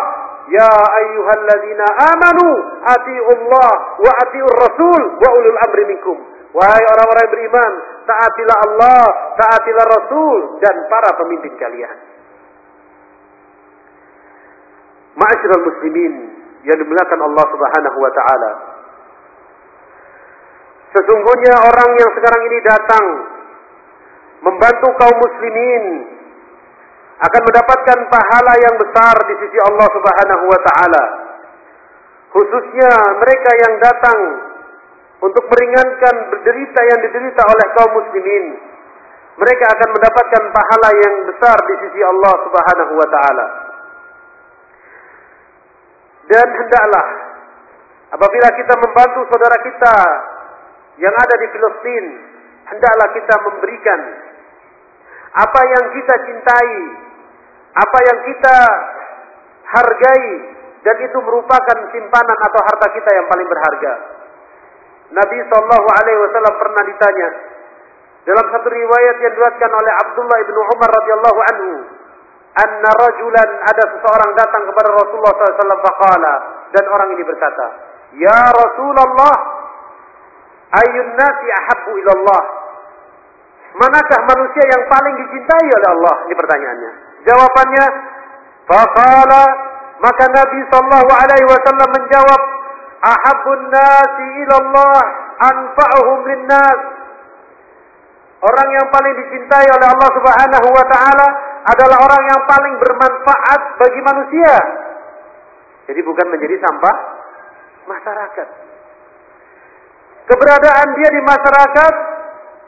Ya ayyuhalladzina amanu atiullah wa atiur rasul wa ulul amri minkum. Wahai orang-orang beriman, taatilah Allah, taatilah Rasul dan para pemimpin kalian. Ma'asyiral muslimin yang dimuliakan Allah Subhanahu wa taala. Sesungguhnya orang yang sekarang ini datang membantu kaum muslimin akan mendapatkan pahala yang besar di sisi Allah Subhanahu wa taala. Khususnya mereka yang datang untuk meringankan berderita yang diderita oleh kaum muslimin. Mereka akan mendapatkan pahala yang besar di sisi Allah Subhanahu wa taala. Dan hendaklah apabila kita membantu saudara kita yang ada di Filistin, hendaklah kita memberikan apa yang kita cintai, apa yang kita hargai dan itu merupakan simpanan atau harta kita yang paling berharga. Nabi Shallallahu Alaihi Wasallam pernah ditanya dalam satu riwayat yang diriwayatkan oleh Abdullah bin Umar radhiyallahu anhu, anna rajulan ada seseorang datang kepada Rasulullah SAW faqala dan orang ini berkata, Ya Rasulullah, ayun nasi ahabbu ilallah. Manakah manusia yang paling dicintai oleh Allah? Ini pertanyaannya. Jawabannya, faqala maka Nabi sallallahu alaihi wasallam menjawab, ahabbun nasi ilallah anfa'uhum linnas. Orang yang paling dicintai oleh Allah Subhanahu wa taala adalah orang yang paling bermanfaat bagi manusia. Jadi bukan menjadi sampah masyarakat. Keberadaan dia di masyarakat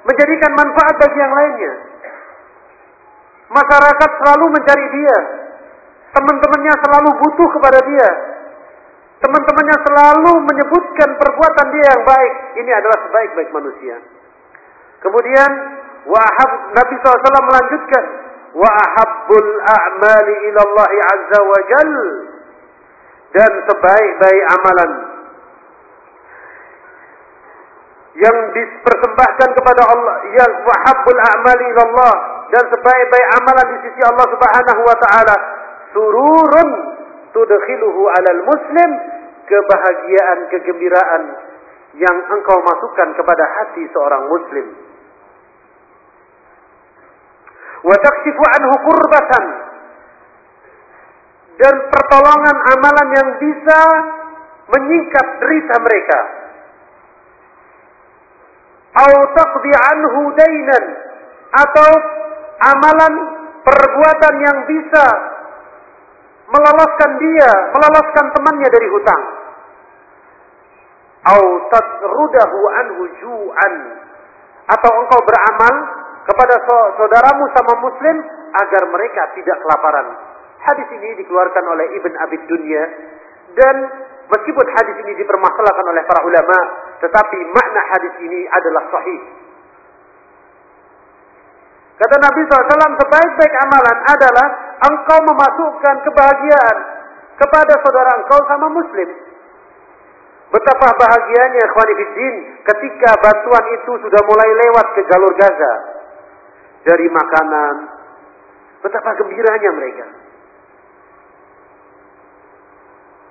menjadikan manfaat bagi yang lainnya. Masyarakat selalu mencari dia. Teman-temannya selalu butuh kepada dia. Teman-temannya selalu menyebutkan perbuatan dia yang baik. Ini adalah sebaik-baik manusia. Kemudian wahab Nabi SAW melanjutkan wa ahabbul a'mali ila Allah azza wa jal dan sebaik-baik amalan yang dipersembahkan kepada Allah yang wahabbul a'mali Allah dan sebaik-baik amalan di sisi Allah Subhanahu wa taala sururun tudkhiluhu alal muslim kebahagiaan kegembiraan yang engkau masukkan kepada hati seorang muslim wa takshifu anhu kurbatan dan pertolongan amalan yang bisa menyingkat derita mereka. Au taqdi anhu dainan atau amalan perbuatan yang bisa meloloskan dia, meloloskan temannya dari hutang. Au tatrudahu anhu ju'an atau engkau beramal kepada saudaramu sama muslim agar mereka tidak kelaparan. Hadis ini dikeluarkan oleh Ibn Abi Dunya dan meskipun hadis ini dipermasalahkan oleh para ulama, tetapi makna hadis ini adalah sahih. Kata Nabi SAW, sebaik-baik amalan adalah engkau memasukkan kebahagiaan kepada saudara engkau sama muslim. Betapa bahagianya ikhwanifiddin ketika bantuan itu sudah mulai lewat ke jalur Gaza. Dari makanan. Betapa gembiranya mereka.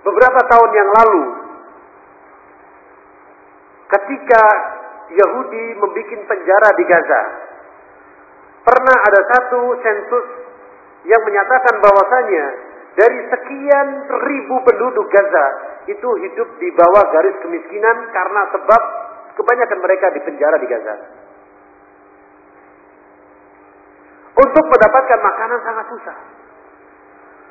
Beberapa tahun yang lalu. Ketika Yahudi membuat penjara di Gaza. Pernah ada satu sensus yang menyatakan bahwasanya dari sekian ribu penduduk Gaza itu hidup di bawah garis kemiskinan karena sebab kebanyakan mereka di penjara di Gaza. Untuk mendapatkan makanan sangat susah.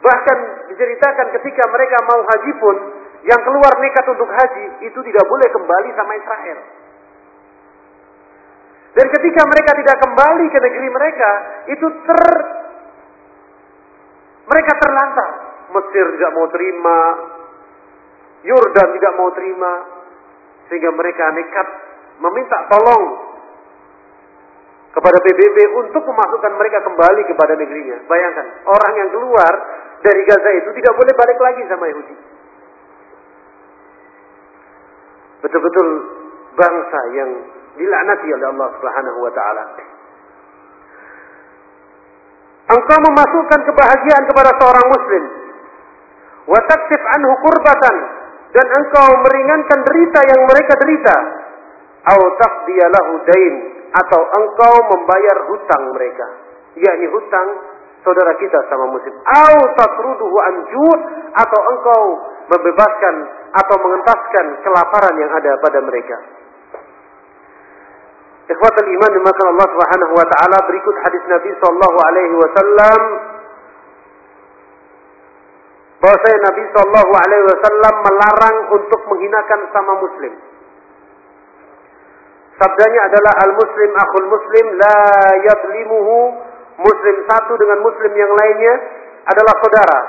Bahkan diceritakan ketika mereka mau haji pun, yang keluar nekat untuk haji itu tidak boleh kembali sama Israel. Dan ketika mereka tidak kembali ke negeri mereka, itu ter mereka terlantar. Mesir tidak mau terima, Yordan tidak mau terima, sehingga mereka nekat meminta tolong kepada PBB untuk memasukkan mereka kembali kepada negerinya. Bayangkan, orang yang keluar dari Gaza itu tidak boleh balik lagi sama Yahudi. Betul-betul bangsa yang dilaknati oleh Allah Subhanahu wa taala. Engkau memasukkan kebahagiaan kepada seorang muslim. Wa taksif anhu kurbatan dan engkau meringankan derita yang mereka derita. Au taqdiyalahu dain atau engkau membayar hutang mereka. yakni hutang saudara kita sama muslim. Au tasruduhu anjur atau engkau membebaskan atau mengentaskan kelaparan yang ada pada mereka. Ikhwatul iman dimakan Allah Subhanahu wa taala berikut hadis Nabi sallallahu alaihi wasallam bahwasanya Nabi sallallahu alaihi wasallam melarang untuk menghinakan sama muslim. Sabdanya adalah al-muslim akhul muslim la yadlimuhu muslim satu dengan muslim yang lainnya adalah saudara.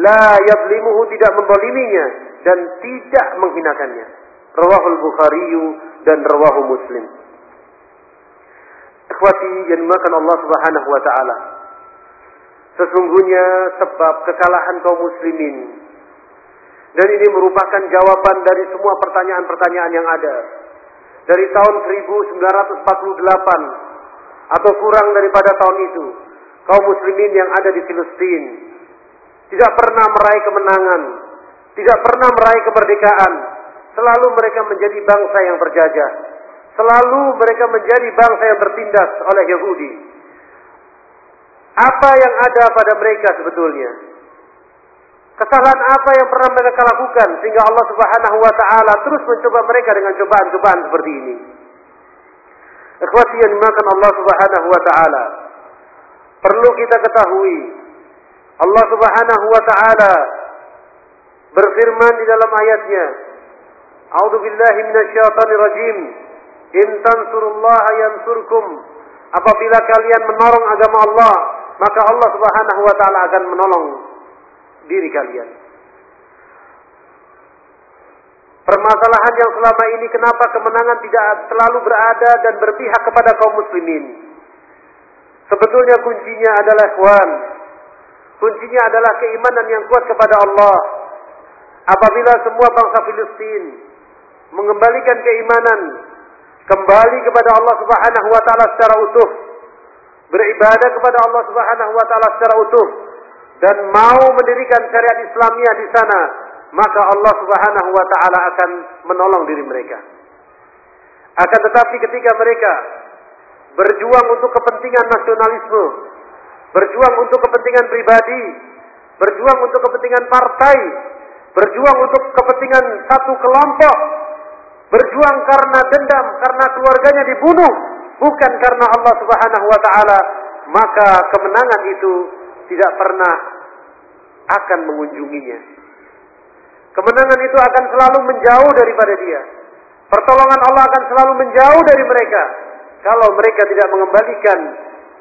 La yadlimuhu tidak mendoliminya dan tidak menghinakannya. Rawahul Bukhari dan rawahu Muslim. Ikhwati yang dimakan Allah Subhanahu wa taala. Sesungguhnya sebab kekalahan kaum muslimin dan ini merupakan jawaban dari semua pertanyaan-pertanyaan yang ada. Dari tahun 1948 atau kurang daripada tahun itu, kaum muslimin yang ada di Filistin tidak pernah meraih kemenangan, tidak pernah meraih kemerdekaan. Selalu mereka menjadi bangsa yang terjajah. Selalu mereka menjadi bangsa yang tertindas oleh Yahudi. Apa yang ada pada mereka sebetulnya? Kesalahan apa yang pernah mereka lakukan sehingga Allah Subhanahu wa taala terus mencoba mereka dengan cobaan-cobaan seperti ini? Ikhwati yang dimakan Allah Subhanahu wa taala. Perlu kita ketahui Allah Subhanahu wa taala berfirman di dalam ayatnya, "A'udzu billahi minasyaitonir rajim." In tansurullaha yansurkum. Apabila kalian menolong agama Allah, maka Allah Subhanahu wa taala akan menolong diri kalian. Permasalahan yang selama ini kenapa kemenangan tidak selalu berada dan berpihak kepada kaum muslimin? Sebetulnya kuncinya adalah ikhwan. Kuncinya adalah keimanan yang kuat kepada Allah. Apabila semua bangsa Filistin mengembalikan keimanan kembali kepada Allah Subhanahu wa taala secara utuh, beribadah kepada Allah Subhanahu wa taala secara utuh dan mau mendirikan syariat Islamiyah di sana, maka Allah Subhanahu wa taala akan menolong diri mereka. Akan tetapi ketika mereka berjuang untuk kepentingan nasionalisme, berjuang untuk kepentingan pribadi, berjuang untuk kepentingan partai, berjuang untuk kepentingan satu kelompok, berjuang karena dendam, karena keluarganya dibunuh, bukan karena Allah Subhanahu wa taala, maka kemenangan itu tidak pernah akan mengunjunginya. Kemenangan itu akan selalu menjauh daripada dia. Pertolongan Allah akan selalu menjauh dari mereka kalau mereka tidak mengembalikan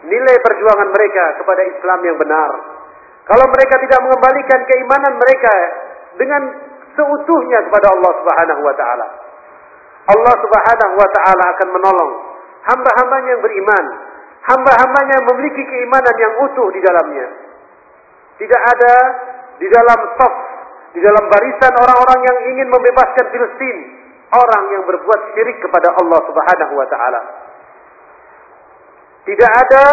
nilai perjuangan mereka kepada Islam yang benar. Kalau mereka tidak mengembalikan keimanan mereka dengan seutuhnya kepada Allah Subhanahu wa taala. Allah Subhanahu wa taala akan menolong hamba-hambanya yang beriman, hamba-hambanya yang memiliki keimanan yang utuh di dalamnya. Tidak ada di dalam saf, di dalam barisan orang-orang yang ingin membebaskan Filistin, orang yang berbuat syirik kepada Allah Subhanahu wa taala. Tidak ada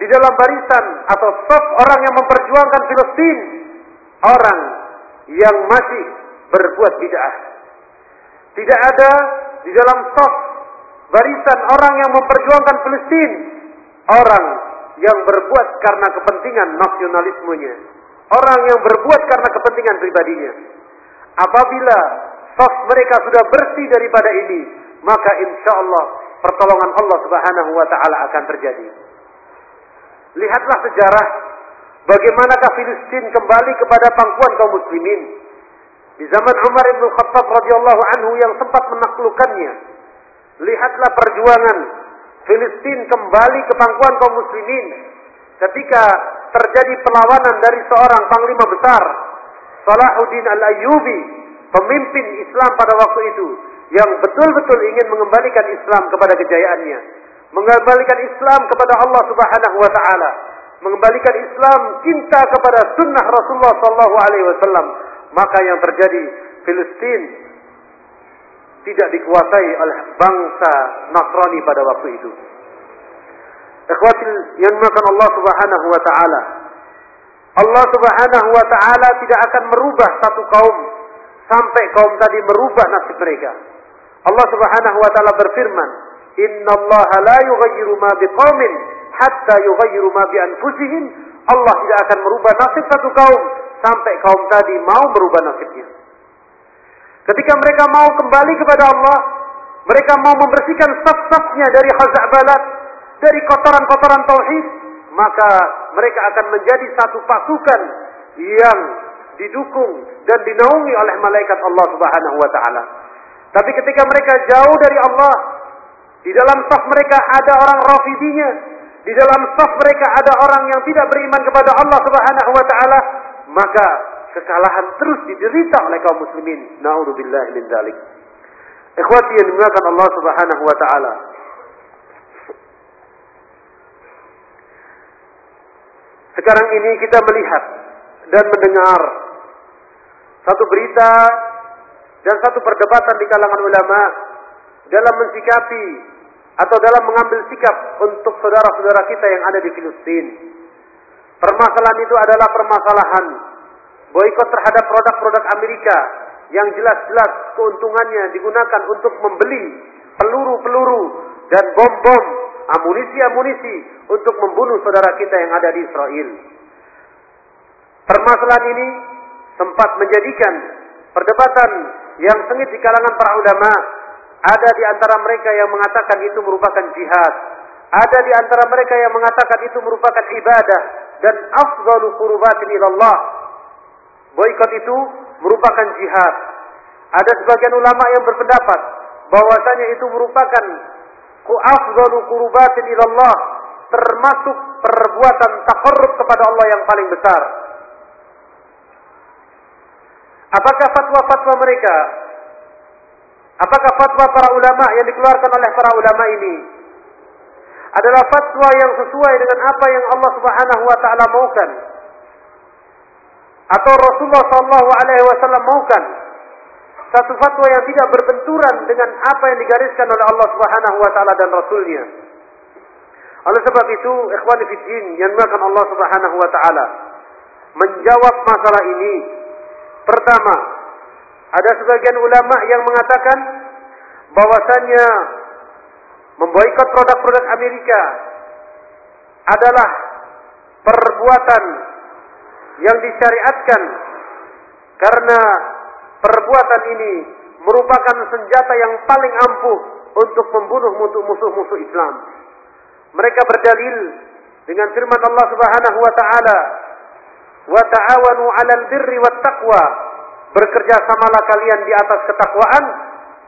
di dalam barisan atau saf orang yang memperjuangkan Filistin orang yang masih berbuat bid'ah. Tidak ada di dalam saf barisan orang yang memperjuangkan Filistin orang yang berbuat karena kepentingan nasionalismenya. Orang yang berbuat karena kepentingan pribadinya. Apabila saf mereka sudah bersih daripada ini, maka insya Allah pertolongan Allah Subhanahu wa taala akan terjadi. Lihatlah sejarah bagaimanakah Filistin kembali kepada pangkuan kaum muslimin. Di zaman Umar bin Khattab radhiyallahu anhu yang sempat menaklukkannya. Lihatlah perjuangan Filistin kembali ke pangkuan kaum muslimin ketika terjadi perlawanan dari seorang panglima besar Salahuddin Al-Ayyubi, pemimpin Islam pada waktu itu yang betul-betul ingin mengembalikan Islam kepada kejayaannya, mengembalikan Islam kepada Allah Subhanahu wa taala, mengembalikan Islam cinta kepada sunnah Rasulullah sallallahu alaihi wasallam, maka yang terjadi Filistin tidak dikuasai oleh bangsa Nasrani pada waktu itu. Ikhwatil yang makan Allah Subhanahu wa taala. Allah Subhanahu wa taala tidak akan merubah satu kaum sampai kaum tadi merubah nasib mereka. Allah Subhanahu wa taala berfirman, "Inna Allah la yughayyiru ma biqaumin hatta yughayyiru ma bi anfusihim." Allah tidak akan merubah nasib satu kaum sampai kaum tadi mau merubah nasibnya. Ketika mereka mau kembali kepada Allah, mereka mau membersihkan saf-safnya dari khazak balat, dari kotoran-kotoran tauhid, maka mereka akan menjadi satu pasukan yang didukung dan dinaungi oleh malaikat Allah Subhanahu wa taala. Tapi ketika mereka jauh dari Allah, di dalam saf mereka ada orang rafidinya, di dalam saf mereka ada orang yang tidak beriman kepada Allah Subhanahu wa taala, maka kekalahan terus diderita oleh kaum muslimin. Nauzubillah min dzalik. Ikhwati yang dimuliakan Allah Subhanahu wa taala. Sekarang ini kita melihat dan mendengar satu berita dan satu perdebatan di kalangan ulama dalam mensikapi atau dalam mengambil sikap untuk saudara-saudara kita yang ada di Filistin. Permasalahan itu adalah permasalahan boikot terhadap produk-produk Amerika yang jelas-jelas keuntungannya digunakan untuk membeli peluru-peluru dan bom-bom, amunisi-amunisi untuk membunuh saudara kita yang ada di Israel. Permasalahan ini sempat menjadikan perdebatan yang sengit di kalangan para ulama. Ada di antara mereka yang mengatakan itu merupakan jihad. Ada di antara mereka yang mengatakan itu merupakan ibadah dan afdalu qurbatin ilallah. Boikot itu merupakan jihad. Ada sebagian ulama yang berpendapat bahwasanya itu merupakan afdalu qurbatin ilallah termasuk perbuatan takarrub kepada Allah yang paling besar. Apakah fatwa-fatwa mereka? Apakah fatwa para ulama yang dikeluarkan oleh para ulama ini adalah fatwa yang sesuai dengan apa yang Allah Subhanahu wa taala maukan? Atau Rasulullah sallallahu alaihi wasallam maukan? Satu fatwa yang tidak berbenturan dengan apa yang digariskan oleh Allah Subhanahu wa taala dan rasulnya. Oleh sebab itu, ikhwani fiddin yang dimakan Allah Subhanahu wa taala menjawab masalah ini Pertama, ada sebagian ulama yang mengatakan bahwasannya memboikot produk-produk Amerika adalah perbuatan yang disyariatkan karena perbuatan ini merupakan senjata yang paling ampuh untuk membunuh musuh-musuh Islam. Mereka berdalil dengan firman Allah Subhanahu wa taala, "Wa ta'awanu 'alal birri wat taqwa." Bekerja samalah kalian di atas ketakwaan,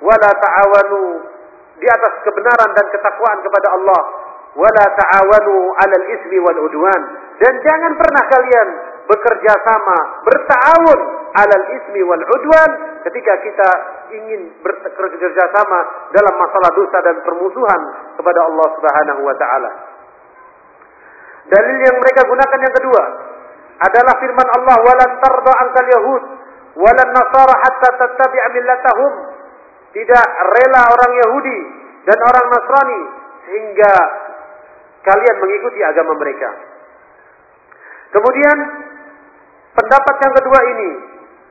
wala ta'awanu di atas kebenaran dan ketakwaan kepada Allah, wala ta'awanu 'alal ismi wal udwan. Dan jangan pernah kalian bekerja sama, bertawun alal ismi wal udwan ketika kita ingin bekerja sama dalam masalah dosa dan permusuhan kepada Allah Subhanahu wa taala. Dalil yang mereka gunakan yang kedua adalah firman Allah walan tarda ankal yahud walan nasara hatta tattabi'a millatahum. Tidak rela orang Yahudi dan orang Nasrani sehingga kalian mengikuti agama mereka. Kemudian pendapat yang kedua ini,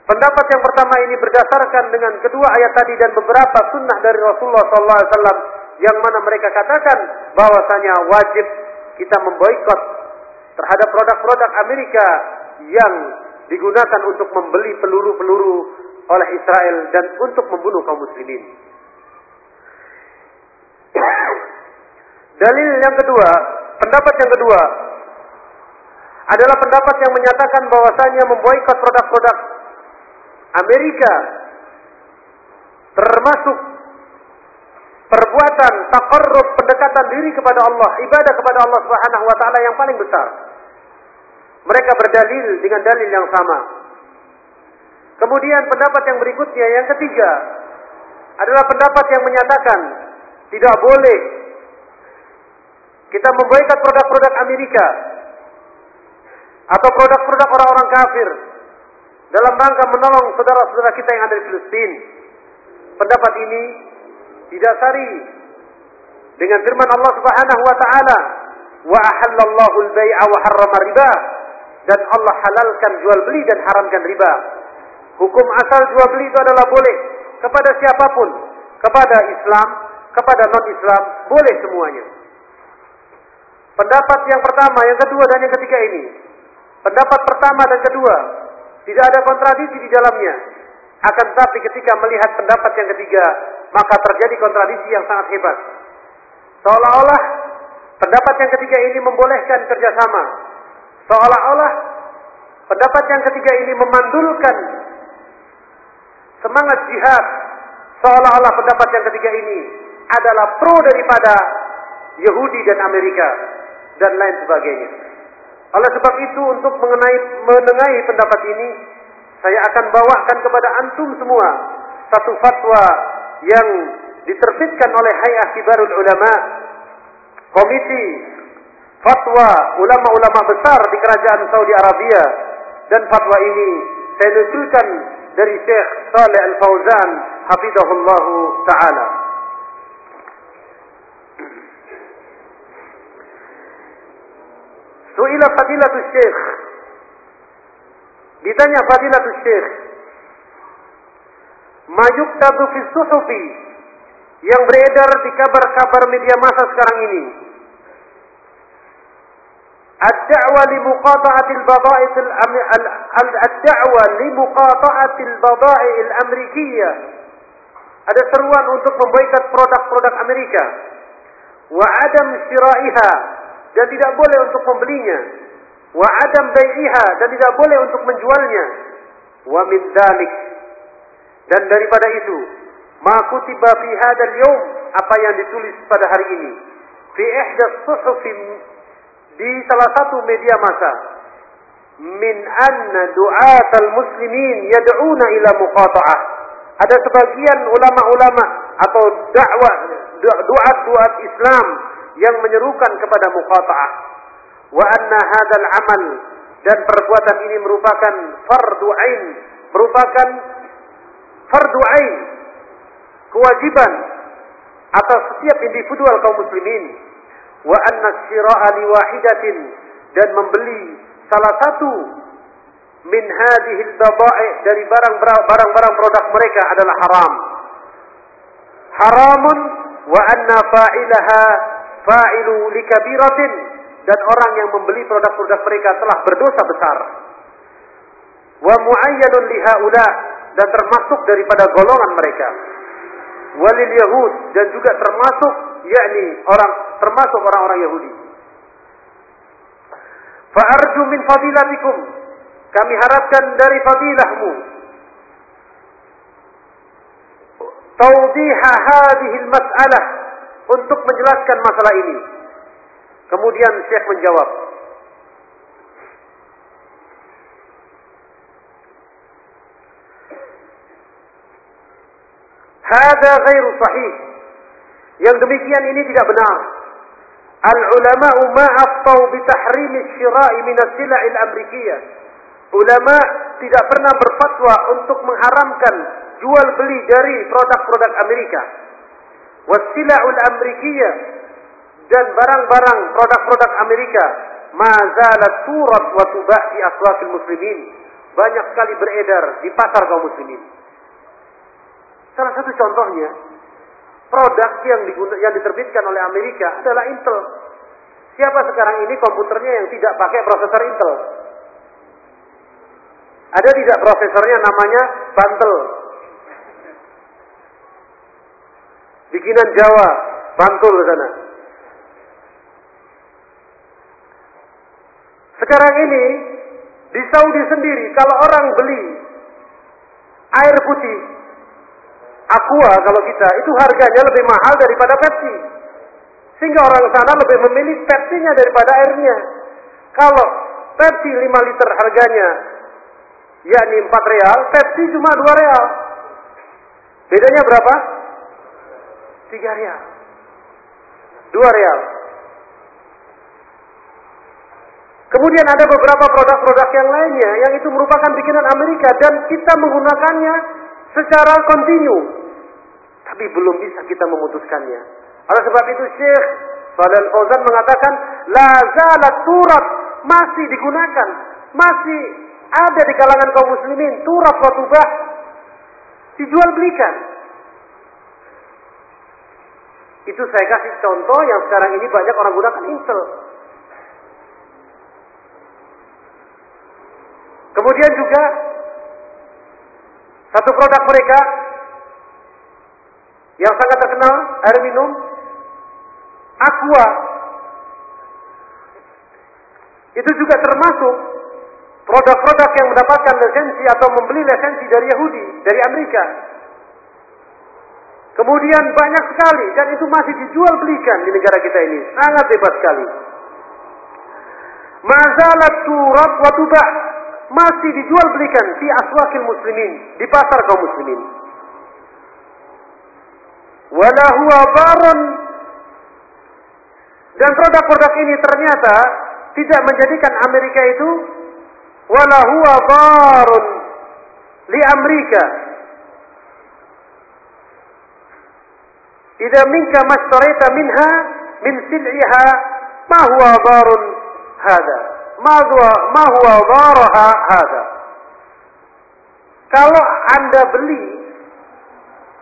pendapat yang pertama ini berdasarkan dengan kedua ayat tadi dan beberapa sunnah dari Rasulullah SAW yang mana mereka katakan bahwasanya wajib kita memboikot terhadap produk-produk Amerika yang digunakan untuk membeli peluru-peluru oleh Israel dan untuk membunuh kaum muslimin. Dalil yang kedua, pendapat yang kedua adalah pendapat yang menyatakan bahwasanya memboikot produk-produk Amerika termasuk perbuatan takarrub pendekatan diri kepada Allah, ibadah kepada Allah Subhanahu wa taala yang paling besar. Mereka berdalil dengan dalil yang sama. Kemudian pendapat yang berikutnya yang ketiga adalah pendapat yang menyatakan tidak boleh kita memboikot produk-produk Amerika atau produk-produk orang-orang kafir dalam rangka menolong saudara-saudara kita yang ada di Palestina. Pendapat ini didasari dengan firman Allah Subhanahu wa taala, "Wa ahallallahu al-bai'a wa harrama riba." Dan Allah halalkan jual beli dan haramkan riba. Hukum asal jual beli itu adalah boleh kepada siapa pun, kepada Islam, kepada non-Islam, boleh semuanya. Pendapat yang pertama, yang kedua dan yang ketiga ini Pendapat pertama dan kedua tidak ada kontradiksi di dalamnya. Akan tetapi ketika melihat pendapat yang ketiga, maka terjadi kontradiksi yang sangat hebat. Seolah-olah pendapat yang ketiga ini membolehkan kerjasama. Seolah-olah pendapat yang ketiga ini memandulkan semangat jihad. Seolah-olah pendapat yang ketiga ini adalah pro daripada Yahudi dan Amerika dan lain sebagainya. Oleh sebab itu untuk mengenai menengahi pendapat ini saya akan bawakan kepada antum semua satu fatwa yang diterbitkan oleh Hay'ah Kibarul Ulama Komisi Fatwa ulama-ulama besar di kerajaan Saudi Arabia. Dan fatwa ini saya nukulkan dari Syekh Saleh Al-Fauzan hafizahullah taala Su'ila fadilatul syekh. Ditanya fadilatul syekh. Ma yuktabu fi suhufi yang beredar di kabar-kabar media massa sekarang ini. Li muqata'ati al-bada'is ad-da'wa li muqata'ati al-bada'i al-amerikiyah. Ada seruan untuk memboikot produk-produk Amerika. Wa adam syira'iha dan tidak boleh untuk membelinya. Wa adam bai'iha dan tidak boleh untuk menjualnya. Wa min dzalik dan daripada itu ma kutiba fi hadzal yaum apa yang ditulis pada hari ini fi ihda suhufin di salah satu media massa min anna du'at al-muslimin yad'una ila muqata'ah ada sebagian ulama-ulama atau dakwah duat-duat Islam yang menyerukan kepada muqata'ah. Wa anna hadzal amal dan perbuatan ini merupakan fardu ain merupakan fardu ain kewajiban atas setiap individual kaum muslimin. Wa anna syira'a li wahidatin dan membeli salah satu min hadhihi al dari barang-barang produk mereka adalah haram. Haramun wa anna fa'ilaha fa'ilu likabiratin. Dan orang yang membeli produk-produk mereka telah berdosa besar. wa muayyanun lihaula. Dan termasuk daripada golongan mereka. Walil yahud. Dan juga termasuk yakni orang termasuk orang-orang Yahudi. Fa arju min fadilatikum. Kami harapkan dari fadilahmu. Tawdiha hadhihi al-mas'alah untuk menjelaskan masalah ini kemudian Syekh menjawab Hada ghairu sahih. Yang demikian ini tidak benar. Al-ulama'u ma aftau bi tahrim syira'i min as-sila' al-amrikiyah. Ulama tidak pernah berfatwa untuk mengharamkan jual beli dari produk-produk Amerika. Was-sila'ul amrikiyah dan barang-barang produk-produk Amerika ma zalat turat wa tubah fi aswaqil muslimin. Banyak sekali beredar di pasar kaum muslimin. Salah satu contohnya, produk yang, yang diterbitkan oleh Amerika adalah Intel. Siapa sekarang ini komputernya yang tidak pakai prosesor Intel? Ada tidak prosesornya namanya Bantel? Bikinan Jawa, Bantul di sana. Sekarang ini di Saudi sendiri kalau orang beli air putih Aqua kalau kita itu harganya lebih mahal daripada Pepsi. Sehingga orang sana lebih memilih Pepsi-nya daripada airnya. Kalau Pepsi 5 liter harganya yakni 4 real, Pepsi cuma 2 real. Bedanya berapa? 3 real. 2 real. Kemudian ada beberapa produk-produk yang lainnya yang itu merupakan bikinan Amerika dan kita menggunakannya secara kontinu tapi belum bisa kita memutuskannya. Oleh sebab itu Syekh Salih Fauzan mengatakan la zalat turat masih digunakan, masih ada di kalangan kaum muslimin turat wa tubah dijual belikan. Itu saya kasih contoh yang sekarang ini banyak orang gunakan Intel. Kemudian juga satu produk mereka yang sangat terkenal air minum Aqua itu juga termasuk produk-produk yang mendapatkan lisensi atau membeli lisensi dari Yahudi, dari Amerika. Kemudian banyak sekali dan itu masih dijual belikan di negara kita ini. Sangat hebat sekali. Mazalat turat wa tubah masih dijual belikan di aswakil muslimin, di pasar kaum muslimin wala huwa barun dan produk-produk ini ternyata tidak menjadikan Amerika itu wala huwa li Amerika idza minka mastarita minha min sil'iha ma huwa barun hada ma huwa ma huwa daraha hada kalau Anda beli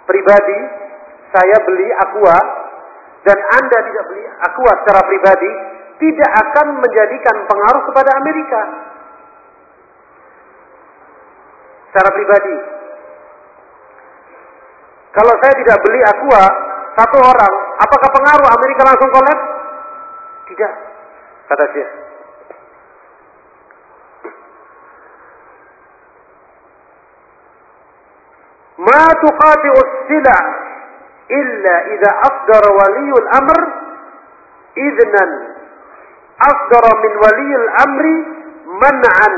pribadi saya beli aqua dan Anda tidak beli aqua secara pribadi, tidak akan menjadikan pengaruh kepada Amerika. Secara pribadi. Kalau saya tidak beli aqua satu orang, apakah pengaruh Amerika langsung kolaps? Tidak, kata dia. Ma tuqati'u sila illa idza asdar waliyul amr idnan asdar min waliyul amri man'an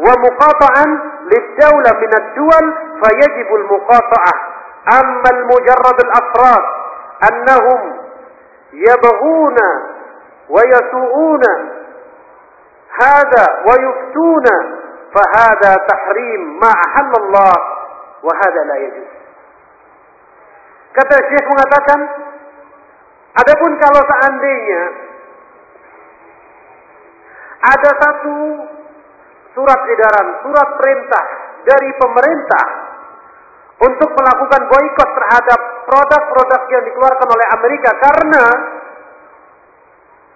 wa muqata'an lid-dawla min ad-dawl fayajib al-muqata'ah amma al-mujarrad al-afrad أنهم يبغون ويسوءون هذا ويفتون فهذا تحريم ما أحل الله وهذا لا يجوز Kata Syekh mengatakan, adapun kalau seandainya ada satu surat edaran, surat perintah dari pemerintah untuk melakukan boykot terhadap produk-produk yang dikeluarkan oleh Amerika karena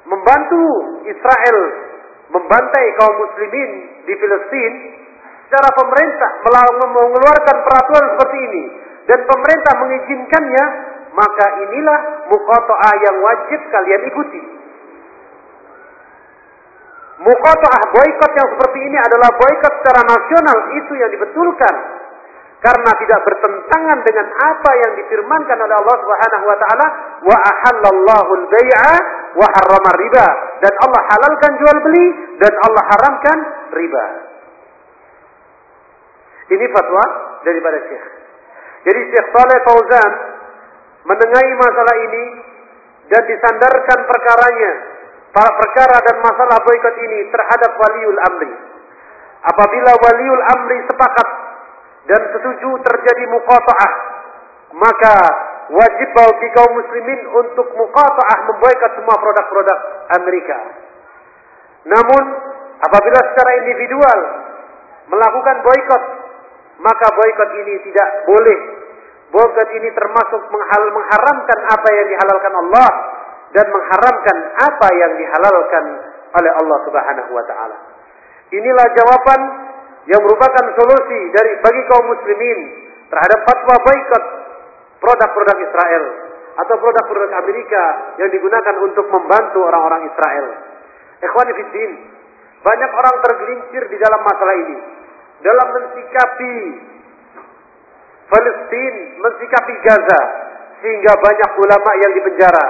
membantu Israel membantai kaum muslimin di Palestina secara pemerintah mengeluarkan peraturan seperti ini. Dan pemerintah mengizinkannya, maka inilah muqata'ah yang wajib kalian ikuti. Muqata'ah boykot yang seperti ini adalah boykot secara nasional. Itu yang dibetulkan karena tidak bertentangan dengan apa yang difirmankan oleh Allah Subhanahu wa taala wa ahallallahu al-bai'a wa harrama riba dan Allah halalkan jual beli dan Allah haramkan riba. Ini fatwa daripada Syekh. Jadi Syekh Saleh Fauzan menengahi masalah ini dan disandarkan perkaranya para perkara dan masalah boikot ini terhadap waliul amri. Apabila waliul amri sepakat dan setuju terjadi muqata'ah, maka wajib bagi kaum muslimin untuk muqata'ah memboikot semua produk-produk Amerika. Namun, apabila secara individual melakukan boikot, maka boikot ini tidak boleh. Boikot ini termasuk menghal mengharamkan apa yang dihalalkan Allah dan mengharamkan apa yang dihalalkan oleh Allah Subhanahu wa taala. Inilah jawaban yang merupakan solusi dari bagi kaum muslimin terhadap fatwa boikot produk-produk Israel atau produk-produk Amerika yang digunakan untuk membantu orang-orang Israel. Ikhwani fiddin, banyak orang tergelincir di dalam masalah ini. Dalam mensikapi Palestina, mensikapi Gaza, sehingga banyak ulama yang dipenjara.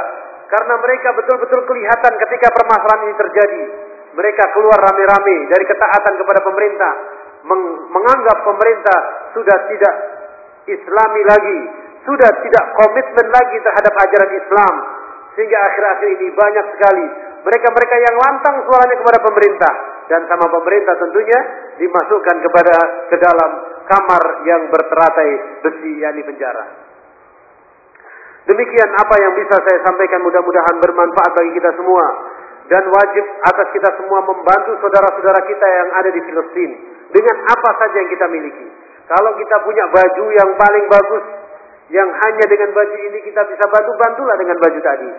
Karena mereka betul-betul kelihatan ketika permasalahan ini terjadi. Mereka keluar rame-rame dari ketaatan kepada pemerintah. Menganggap pemerintah sudah tidak islami lagi. Sudah tidak komitmen lagi terhadap ajaran Islam. Sehingga akhir-akhir ini banyak sekali mereka-mereka yang lantang suaranya kepada pemerintah dan sama pemerintah tentunya dimasukkan kepada ke dalam kamar yang berteratai besi yakni penjara. Demikian apa yang bisa saya sampaikan mudah-mudahan bermanfaat bagi kita semua dan wajib atas kita semua membantu saudara-saudara kita yang ada di Filistin dengan apa saja yang kita miliki. Kalau kita punya baju yang paling bagus yang hanya dengan baju ini kita bisa bantu bantulah dengan baju tadi.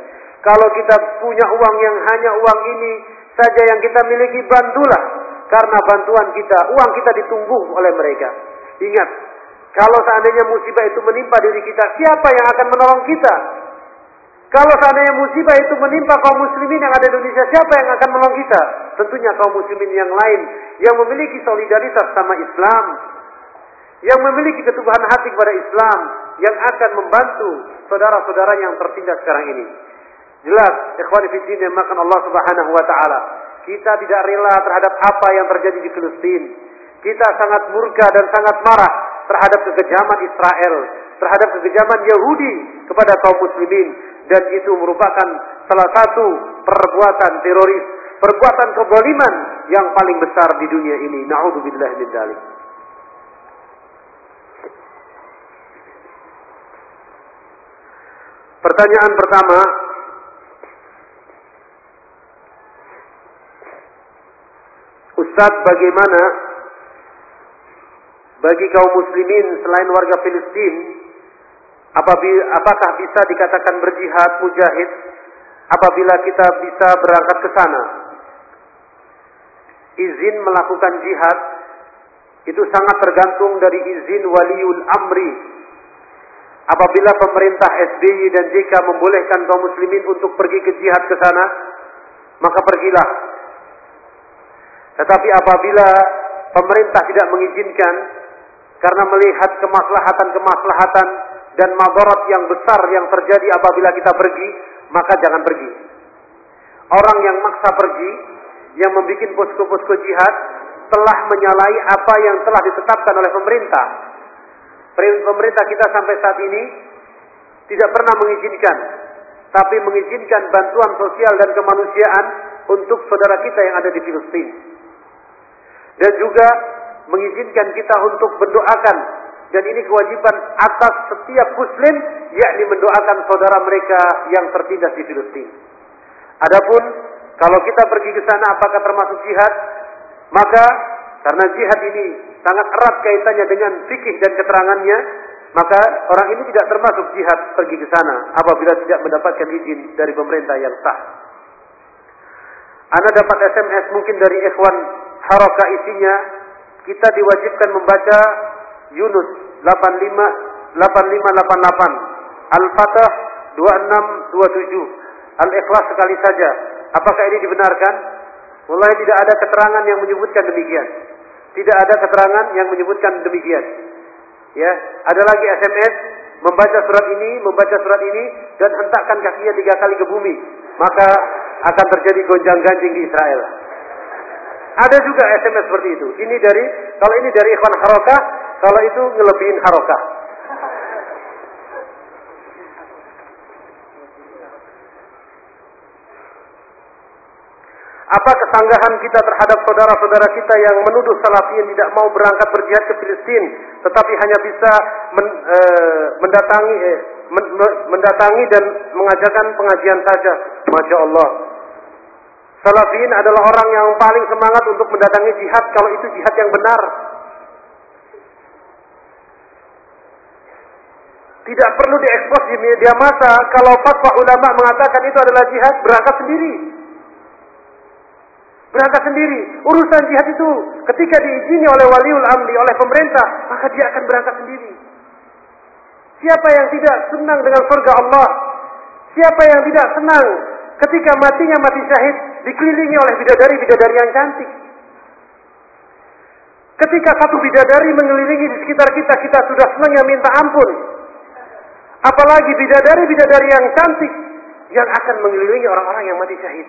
Kalau kita punya uang yang hanya uang ini saja yang kita miliki, bantulah. Karena bantuan kita, uang kita ditunggu oleh mereka. Ingat, kalau seandainya musibah itu menimpa diri kita, siapa yang akan menolong kita? Kalau seandainya musibah itu menimpa kaum muslimin yang ada di Indonesia, siapa yang akan menolong kita? Tentunya kaum muslimin yang lain yang memiliki solidaritas sama Islam, yang memiliki ketubuhan hati kepada Islam, yang akan membantu saudara-saudara yang tertindas sekarang ini. Jelas, ikhwan fillah yang makan Allah Subhanahu wa taala. Kita tidak rela terhadap apa yang terjadi di Filistin. Kita sangat murka dan sangat marah terhadap kekejaman Israel, terhadap kekejaman Yahudi kepada kaum muslimin dan itu merupakan salah satu perbuatan teroris, perbuatan keboliman yang paling besar di dunia ini. Nauzubillah min dzalik. Pertanyaan pertama, Ustaz bagaimana bagi kaum muslimin selain warga Filistin apakah bisa dikatakan berjihad mujahid? Apabila kita bisa berangkat ke sana? Izin melakukan jihad itu sangat tergantung dari izin waliul amri. Apabila pemerintah SBY dan JK membolehkan kaum muslimin untuk pergi ke jihad ke sana maka pergilah. Tetapi apabila pemerintah tidak mengizinkan karena melihat kemaslahatan-kemaslahatan dan madarat yang besar yang terjadi apabila kita pergi, maka jangan pergi. Orang yang maksa pergi, yang membuat posko-posko jihad, telah menyalahi apa yang telah ditetapkan oleh pemerintah. Pemerintah kita sampai saat ini tidak pernah mengizinkan, tapi mengizinkan bantuan sosial dan kemanusiaan untuk saudara kita yang ada di Filistin dan juga mengizinkan kita untuk mendoakan dan ini kewajiban atas setiap muslim yakni mendoakan saudara mereka yang tertindas di Filistin. Adapun kalau kita pergi ke sana apakah termasuk jihad? Maka karena jihad ini sangat erat kaitannya dengan fikih dan keterangannya, maka orang ini tidak termasuk jihad pergi ke sana apabila tidak mendapatkan izin dari pemerintah yang sah. Anda dapat SMS mungkin dari ikhwan haroka isinya kita diwajibkan membaca Yunus 85 8588, Al-Fatah 2627, Al-Ikhlas sekali saja. Apakah ini dibenarkan? Mulai tidak ada keterangan yang menyebutkan demikian. Tidak ada keterangan yang menyebutkan demikian. Ya, ada lagi SMS membaca surat ini, membaca surat ini dan hentakkan kakinya tiga kali ke bumi, maka akan terjadi gonjang-ganjing di Israel. Ada juga SMS seperti itu. Ini dari kalau ini dari ikhwan harokah, kalau itu ngelebihin harokah. Apa kesanggahan kita terhadap saudara-saudara kita yang menuduh salafiyin tidak mau berangkat berjihad ke Filistin, tetapi hanya bisa men, e, mendatangi e, men, mendatangi dan mengajarkan pengajian saja. Masya Allah. Salafiyin adalah orang yang paling semangat untuk mendatangi jihad kalau itu jihad yang benar. Tidak perlu diekspos di media massa kalau fatwa ulama mengatakan itu adalah jihad, berangkat sendiri. Berangkat sendiri. Urusan jihad itu ketika diizini oleh waliul amri, oleh pemerintah, maka dia akan berangkat sendiri. Siapa yang tidak senang dengan surga Allah? Siapa yang tidak senang ketika matinya mati syahid dikelilingi oleh bidadari-bidadari yang cantik? Ketika satu bidadari mengelilingi di sekitar kita, kita sudah senang yang minta ampun. Apalagi bidadari-bidadari yang cantik yang akan mengelilingi orang-orang yang mati syahid.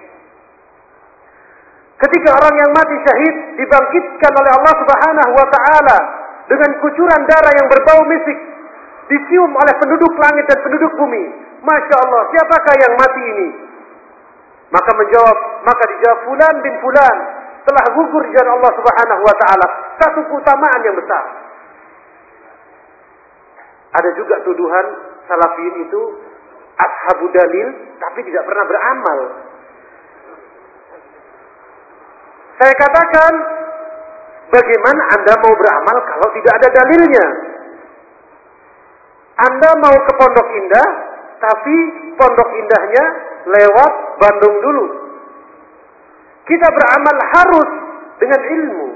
Ketika orang yang mati syahid dibangkitkan oleh Allah Subhanahu wa taala dengan kucuran darah yang berbau misik dicium oleh penduduk langit dan penduduk bumi. Masya Allah, siapakah yang mati ini? Maka menjawab, maka dijawab fulan bin fulan telah gugur di jalan Allah Subhanahu wa taala. Satu keutamaan yang besar. Ada juga tuduhan salafiyin itu ashabu dalil tapi tidak pernah beramal. Saya katakan, bagaimana Anda mau beramal kalau tidak ada dalilnya? Anda mau ke Pondok Indah, tapi Pondok Indahnya lewat Bandung dulu. Kita beramal harus dengan ilmu.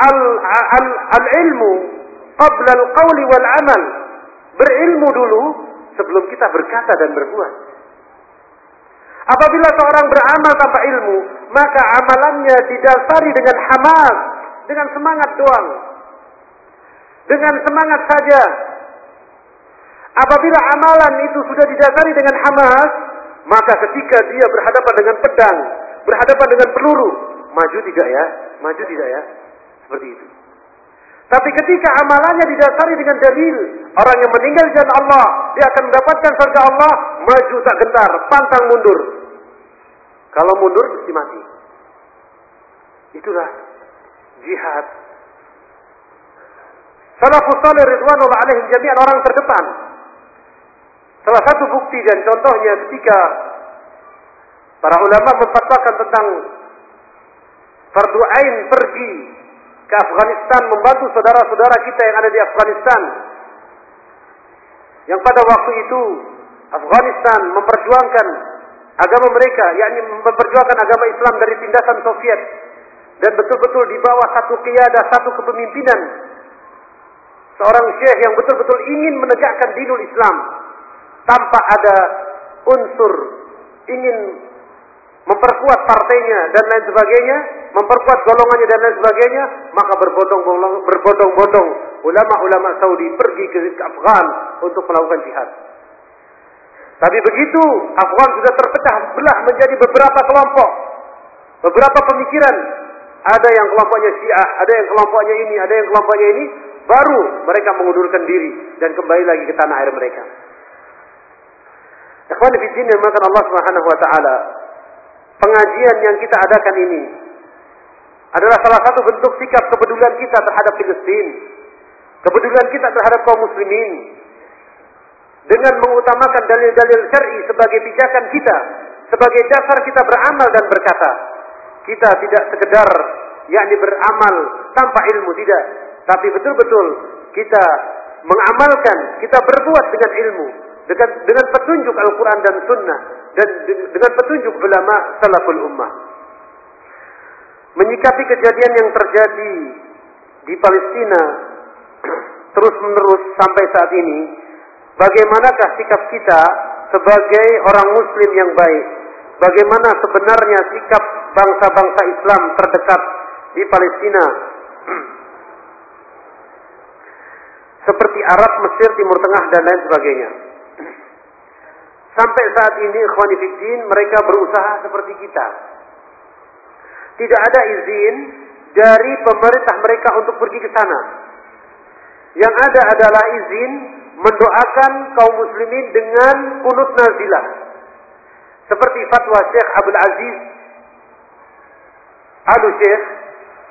Al, al, al ilmu qabla al qawli wal amal. Berilmu dulu sebelum kita berkata dan berbuat. Apabila seorang beramal tanpa ilmu, maka amalannya didasari dengan hamas, dengan semangat doang. Dengan semangat saja. Apabila amalan itu sudah didasari dengan hamas, maka ketika dia berhadapan dengan pedang, berhadapan dengan peluru, maju tidak ya? Maju tidak ya? Seperti itu. Tapi ketika amalannya didasari dengan dalil, orang yang meninggal di jalan Allah, dia akan mendapatkan surga Allah, maju tak gentar, pantang mundur. Kalau mundur mesti mati. Itulah jihad. Salafus salih ridwanullah alaihim jami'an orang terdepan. Salah satu bukti dan contohnya ketika para ulama memfatwakan tentang fardu pergi ke Afghanistan membantu saudara-saudara kita yang ada di Afghanistan. Yang pada waktu itu Afghanistan memperjuangkan agama mereka, yakni memperjuangkan agama Islam dari tindasan Soviet dan betul-betul di bawah satu kiadah, satu kepemimpinan seorang syekh yang betul-betul ingin menegakkan dinul Islam tanpa ada unsur ingin memperkuat partainya dan lain sebagainya, memperkuat golongannya dan lain sebagainya, maka berbondong-bondong ulama-ulama Saudi pergi ke Afghan untuk melakukan jihad. Tapi begitu Afghan sudah terpecah belah menjadi beberapa kelompok, beberapa pemikiran. Ada yang kelompoknya Syiah, ada yang kelompoknya ini, ada yang kelompoknya ini. Baru mereka mengundurkan diri dan kembali lagi ke tanah air mereka. Ikhwan fillah yang makan Allah Subhanahu wa taala. Pengajian yang kita adakan ini adalah salah satu bentuk sikap kepedulian kita terhadap Filistin. Kepedulian kita terhadap kaum muslimin dengan mengutamakan dalil-dalil syar'i sebagai pijakan kita, sebagai dasar kita beramal dan berkata. Kita tidak sekedar yakni beramal tanpa ilmu tidak, tapi betul-betul kita mengamalkan, kita berbuat dengan ilmu, dengan dengan petunjuk Al-Qur'an dan Sunnah dan dengan petunjuk ulama salaful ummah. Menyikapi kejadian yang terjadi di Palestina terus menerus sampai saat ini, bagaimanakah sikap kita sebagai orang muslim yang baik? Bagaimana sebenarnya sikap bangsa-bangsa Islam terdekat di Palestina? Seperti Arab, Mesir, Timur Tengah dan lain sebagainya. Sampai saat ini ikhwanifiddin mereka berusaha seperti kita. Tidak ada izin dari pemerintah mereka untuk pergi ke sana. Yang ada adalah izin mendoakan kaum muslimin dengan kunut nazilah. Seperti fatwa Syekh Abdul Aziz Al Syekh,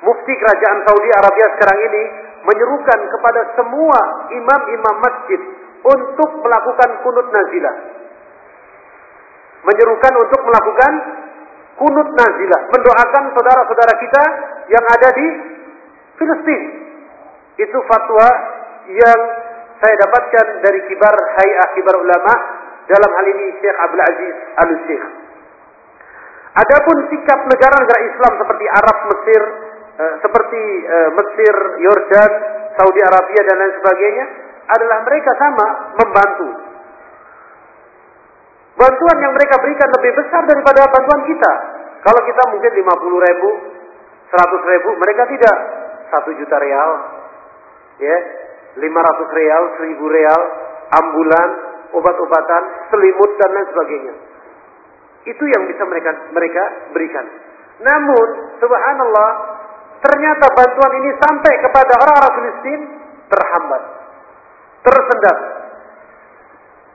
mufti kerajaan Saudi Arabia sekarang ini menyerukan kepada semua imam-imam masjid untuk melakukan kunut nazilah. Menyerukan untuk melakukan kunut nazilah, mendoakan saudara-saudara kita yang ada di Filistin. Itu fatwa yang saya dapatkan dari kibar hayah kibar ulama dalam hal ini Syekh Abdul Aziz Al Syekh. Adapun sikap negara-negara Islam seperti Arab, Mesir, eh, seperti eh, Mesir, Yordan, Saudi Arabia dan lain sebagainya adalah mereka sama membantu. Bantuan yang mereka berikan lebih besar daripada bantuan kita. Kalau kita mungkin 50 ribu, 100 ribu, mereka tidak. 1 juta real, ya, 500 real, 1000 real, ambulan, obat-obatan, selimut dan lain sebagainya. Itu yang bisa mereka mereka berikan. Namun, subhanallah, ternyata bantuan ini sampai kepada orang-orang Filistin terhambat, tersendat,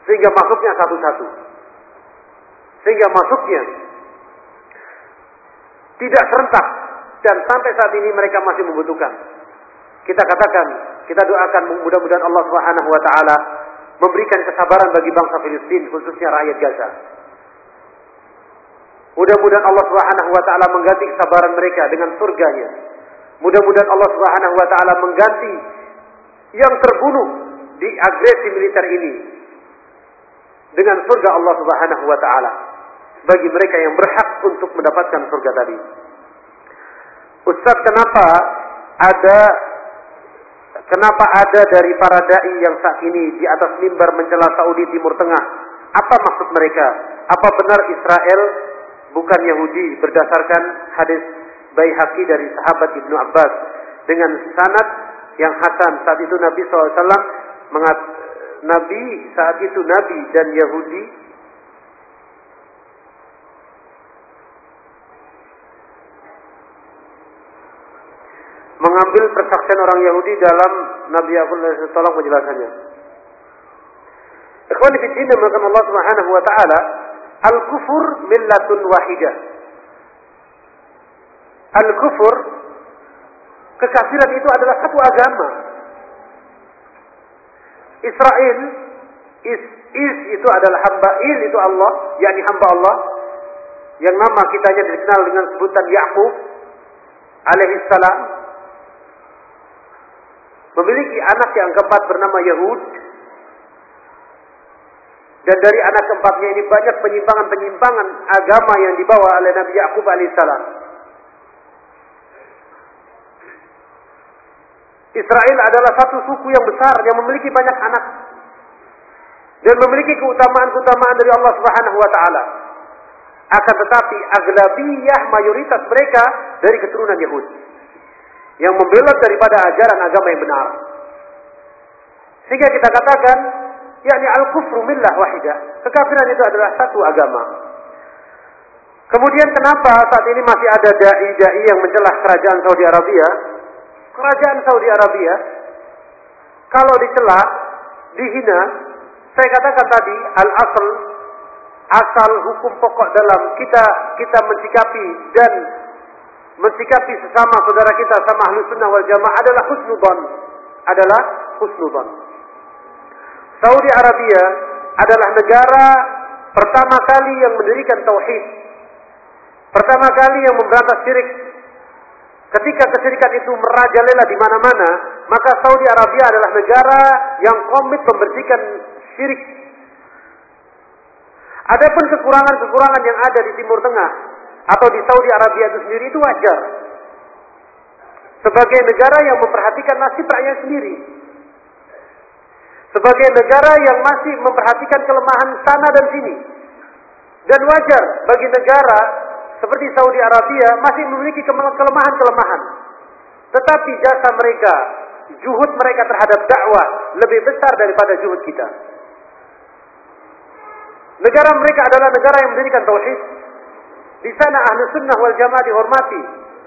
sehingga masuknya satu-satu. Sehingga masuknya tidak serentak dan sampai saat ini mereka masih membutuhkan. Kita katakan, kita doakan mudah-mudahan Allah Subhanahu wa taala memberikan kesabaran bagi bangsa Filistin khususnya rakyat Gaza. Mudah-mudahan Allah Subhanahu wa taala mengganti kesabaran mereka dengan surganya. Mudah-mudahan Allah Subhanahu wa taala mengganti yang terbunuh di agresi militer ini dengan surga Allah Subhanahu wa taala bagi mereka yang berhak untuk mendapatkan surga tadi. Ustaz, kenapa ada kenapa ada dari para dai yang saat ini di atas mimbar mencela Saudi Timur Tengah? Apa maksud mereka? Apa benar Israel bukan Yahudi berdasarkan hadis Baihaqi dari sahabat Ibnu Abbas dengan sanad yang hasan saat itu Nabi SAW mengat Nabi saat itu Nabi dan Yahudi mengambil persaksian orang Yahudi dalam Nabi Yaqub tolong penjelasannya. Ikhwani fi din Allah Subhanahu wa taala, al-kufur millatun wahidah. Al-kufur kekafiran itu adalah satu agama. Israel is, is itu adalah hamba il itu Allah, yakni hamba Allah yang nama kitanya dikenal dengan sebutan Yakub alaihi salam memiliki anak yang keempat bernama Yahud dan dari anak keempatnya ini banyak penyimpangan-penyimpangan agama yang dibawa oleh Nabi Yakub alaihissalam. Israel adalah satu suku yang besar yang memiliki banyak anak dan memiliki keutamaan-keutamaan dari Allah Subhanahu wa taala. Akan tetapi aglabiyah mayoritas mereka dari keturunan Yahudi yang membelot daripada ajaran agama yang benar. Sehingga kita katakan, yakni al-kufru millah wahidah. Kekafiran itu adalah satu agama. Kemudian kenapa saat ini masih ada dai-dai yang mencelah kerajaan Saudi Arabia? Kerajaan Saudi Arabia kalau dicela, dihina, saya katakan tadi al-asl asal hukum pokok dalam kita kita mensikapi dan mensikapi sesama saudara kita sama ahli sunnah wal jamaah adalah husnudan adalah husnudan Saudi Arabia adalah negara pertama kali yang mendirikan tauhid. Pertama kali yang memberantas syirik. Ketika kesyirikan itu merajalela di mana-mana maka Saudi Arabia adalah negara yang komit membersihkan syirik. Adapun kekurangan-kekurangan yang ada di Timur Tengah atau di Saudi Arabia itu sendiri itu wajar. sebagai negara yang memperhatikan nasib rakyat sendiri. Sebagai negara yang masih memperhatikan kelemahan sana dan sini. Dan wajar bagi negara seperti Saudi Arabia masih memiliki kelemahan-kelemahan. Tetapi jasa mereka, juhud mereka terhadap dakwah lebih besar daripada juhud kita. Negara mereka adalah negara yang mendirikan tauhid. Di sana ahli sunnah wal jamaah dihormati.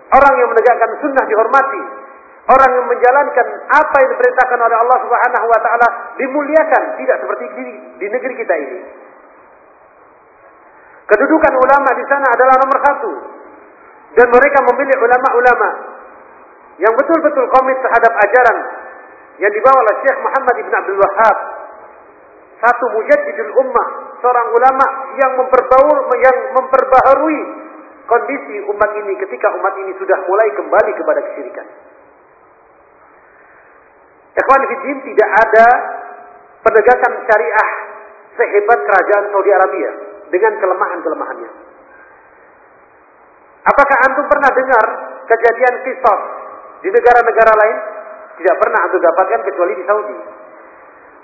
Orang yang menegakkan sunnah dihormati. Orang yang menjalankan apa yang diperintahkan oleh Allah Subhanahu wa taala dimuliakan, tidak seperti di, di negeri kita ini. Kedudukan ulama di sana adalah nomor satu. Dan mereka memilih ulama-ulama yang betul-betul komit terhadap ajaran yang dibawa oleh Syekh Muhammad Ibn Abdul Wahab. Satu mujaddidul ummah, seorang ulama yang memperbaur, yang memperbaharui kondisi umat ini ketika umat ini sudah mulai kembali kepada kesyirikan. Ikhwan Fiddin tidak ada penegakan syariah sehebat kerajaan Saudi Arabia dengan kelemahan-kelemahannya. Apakah antum pernah dengar kejadian kisos di negara-negara lain? Tidak pernah antum dapatkan kecuali di Saudi.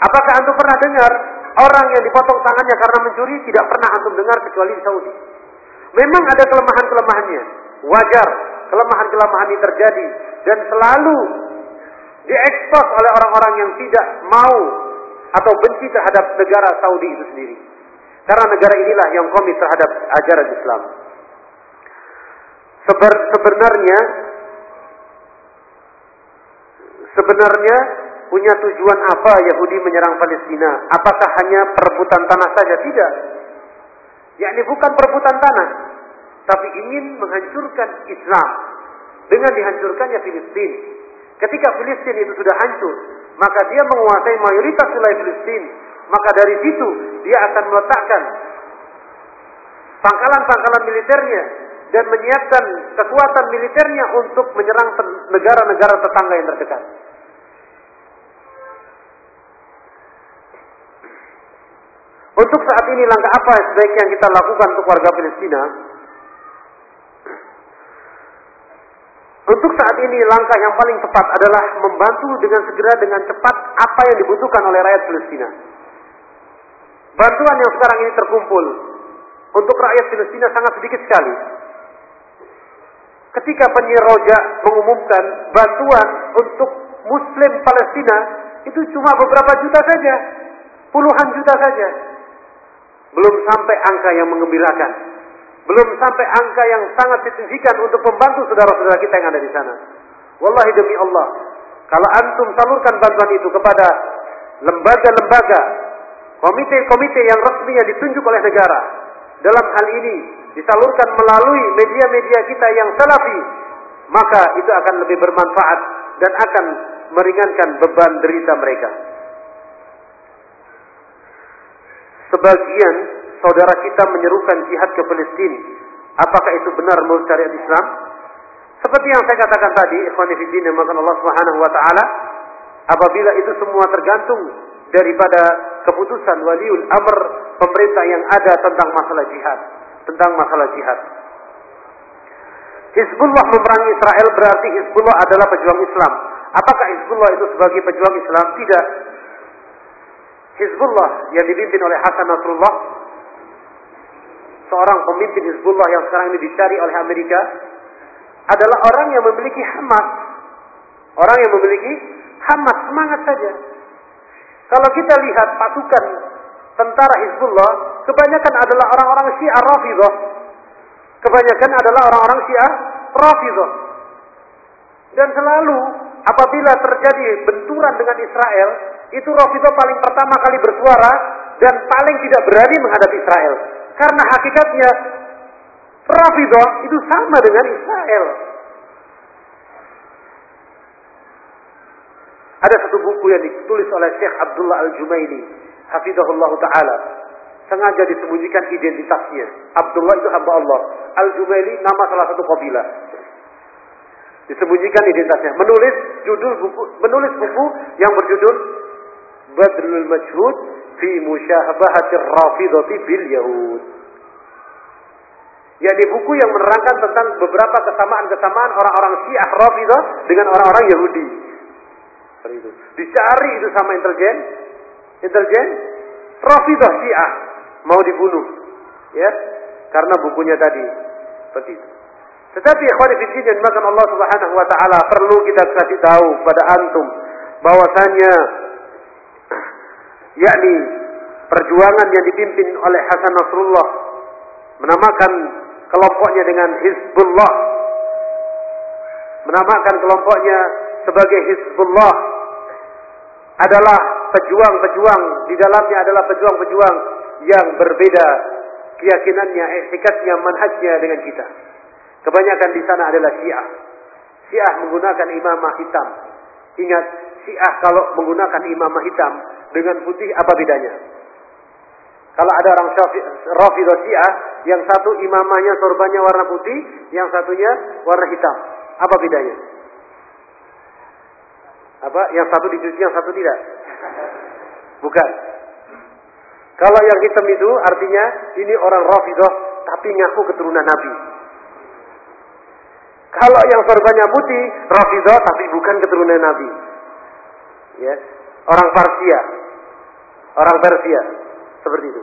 Apakah antum pernah dengar orang yang dipotong tangannya karena mencuri? Tidak pernah antum dengar kecuali di Saudi. Memang ada kelemahan-kelemahannya. Wajar kelemahan-kelemahan ini terjadi dan selalu diekspos oleh orang-orang yang tidak mau atau benci terhadap negara Saudi itu sendiri. Karena negara inilah yang komit terhadap ajaran Islam. sebenarnya sebenarnya punya tujuan apa Yahudi menyerang Palestina? Apakah hanya perebutan tanah saja? Tidak. Yakni bukan perebutan tanah, tapi ingin menghancurkan Islam dengan dihancurkannya Filistin. Ketika Filistin itu sudah hancur, maka dia menguasai mayoritas wilayah Filistin. Maka dari situ dia akan meletakkan pangkalan-pangkalan militernya dan menyiapkan kekuatan militernya untuk menyerang negara-negara tetangga yang terdekat. Untuk saat ini langkah apa yang sebaiknya kita lakukan untuk warga Palestina? Untuk saat ini langkah yang paling tepat adalah membantu dengan segera dengan cepat apa yang dibutuhkan oleh rakyat Palestina. Bantuan yang sekarang ini terkumpul untuk rakyat Palestina sangat sedikit sekali. Ketika penyeroja mengumumkan bantuan untuk Muslim Palestina itu cuma beberapa juta saja, puluhan juta saja. Belum sampai angka yang mengembirakan. Belum sampai angka yang sangat signifikan untuk membantu saudara-saudara kita yang ada di sana. Wallahi demi Allah, kalau antum salurkan bantuan itu kepada lembaga-lembaga, komite-komite yang resmi yang ditunjuk oleh negara, dalam hal ini disalurkan melalui media-media kita yang salafi, maka itu akan lebih bermanfaat dan akan meringankan beban derita mereka. Sebagian saudara kita menyerukan jihad ke Palestina. Apakah itu benar menurut syariat Islam? Seperti yang saya katakan tadi, ikhwan fillah yang Allah Subhanahu wa taala, apabila itu semua tergantung daripada keputusan waliul amr pemerintah yang ada tentang masalah jihad, tentang masalah jihad. Hizbullah memerangi Israel berarti Hizbullah adalah pejuang Islam. Apakah Hizbullah itu sebagai pejuang Islam? Tidak. Hizbullah yang dipimpin oleh Hasan Nasrullah seorang pemimpin Hizbullah yang sekarang ini dicari oleh Amerika adalah orang yang memiliki Hamas. Orang yang memiliki Hamas semangat saja. Kalau kita lihat pasukan tentara Hizbullah, kebanyakan adalah orang-orang Syiah Rafidah. Kebanyakan adalah orang-orang Syiah Rafidah. Dan selalu apabila terjadi benturan dengan Israel, itu Rafidah paling pertama kali bersuara dan paling tidak berani menghadap Israel. Karena hakikatnya Rafidah itu sama dengan Israel. Ada satu buku yang ditulis oleh Syekh Abdullah Al-Jumaili, hafizahullah taala. Sengaja disembunyikan identitasnya. Abdullah itu hamba Allah. Al-Jumaili nama salah satu kabilah. Disembunyikan identitasnya. Menulis judul buku, menulis buku yang berjudul Badrul Majhud fi musyahabahatir rafidati bil Yahud. Yakni buku yang menerangkan tentang beberapa kesamaan-kesamaan orang-orang Syiah Rafidah dengan orang-orang Yahudi. Itu. Dicari itu sama intelijen, intelijen, Rafidah Syiah mau dibunuh, ya, karena bukunya tadi seperti itu. Tetapi ikhwan fillah yang dimakan Allah Subhanahu wa taala perlu kita kasih tahu pada antum bahwasanya yakni perjuangan yang dipimpin oleh Hasan Nasrullah menamakan kelompoknya dengan Hizbullah menamakan kelompoknya sebagai Hizbullah adalah pejuang-pejuang di dalamnya adalah pejuang-pejuang yang berbeda keyakinannya, etikatnya, manhajnya dengan kita. Kebanyakan di sana adalah Syiah. Syiah menggunakan imamah hitam. Ingat, Syiah kalau menggunakan imamah hitam dengan putih apa bedanya? Kalau ada orang Rafidah Syiah, yang satu imamahnya sorbannya warna putih, yang satunya warna hitam. Apa bedanya? Apa? Yang satu dicuci, yang satu tidak? Bukan. Kalau yang hitam itu artinya ini orang Rafidah tapi ngaku keturunan Nabi. Kalau yang sorbannya putih, Rafidah tapi bukan keturunan Nabi. Ya, orang Persia. Orang Persia. Seperti itu.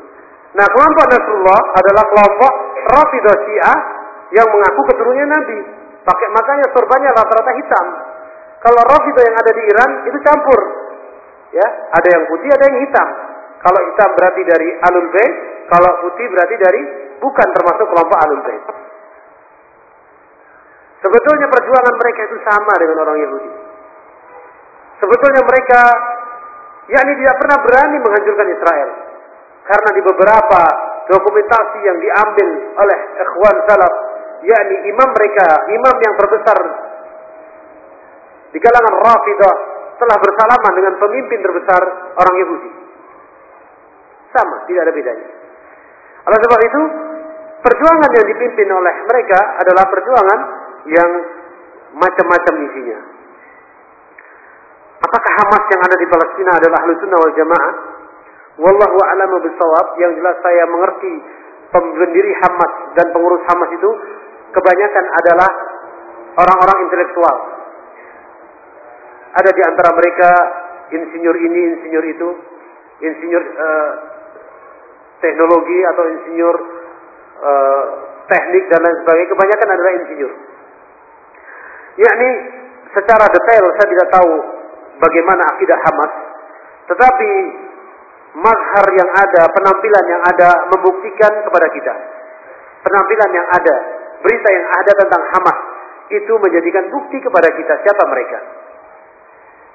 Nah, kelompok Nasrullah adalah kelompok Rafidah Syiah yang mengaku keturunannya Nabi. Pakai makanya sorbannya rata-rata hitam. Kalau Rafidah yang ada di Iran itu campur. Ya, ada yang putih, ada yang hitam. Kalau hitam berarti dari Alul Bait, kalau putih berarti dari bukan termasuk kelompok Alul Bait. Sebetulnya perjuangan mereka itu sama dengan orang Yahudi. Sebetulnya mereka yakni tidak pernah berani menghancurkan Israel. Karena di beberapa dokumentasi yang diambil oleh ikhwan salaf, yakni imam mereka, imam yang terbesar di kalangan Rafidah telah bersalaman dengan pemimpin terbesar orang Yahudi. Sama, tidak ada bedanya. Oleh sebab itu, perjuangan yang dipimpin oleh mereka adalah perjuangan yang macam-macam isinya. Apakah Hamas yang ada di Palestina adalah ahlu sunnah wal jamaah? Wallahu a'lamu bisawab. Yang jelas saya mengerti pendiri Hamas dan pengurus Hamas itu kebanyakan adalah orang-orang intelektual. Ada di antara mereka insinyur ini, insinyur itu, insinyur uh, teknologi atau insinyur uh, teknik dan lain sebagainya. Kebanyakan adalah insinyur. Yakni secara detail saya tidak tahu bagaimana akidah Hamas, tetapi mazhar yang ada, penampilan yang ada membuktikan kepada kita. Penampilan yang ada, berita yang ada tentang Hamas itu menjadikan bukti kepada kita siapa mereka.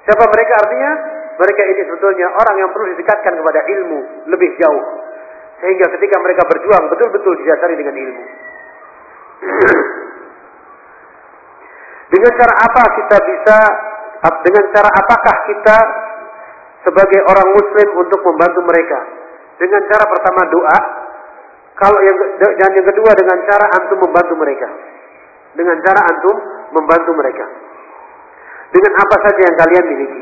Siapa mereka artinya? Mereka ini sebetulnya orang yang perlu didekatkan kepada ilmu lebih jauh. Sehingga ketika mereka berjuang betul-betul didasari dengan ilmu. dengan cara apa kita bisa dengan cara apakah kita sebagai orang muslim untuk membantu mereka? Dengan cara pertama doa, kalau yang dan yang kedua dengan cara antum membantu mereka. Dengan cara antum membantu mereka. Dengan apa saja yang kalian miliki.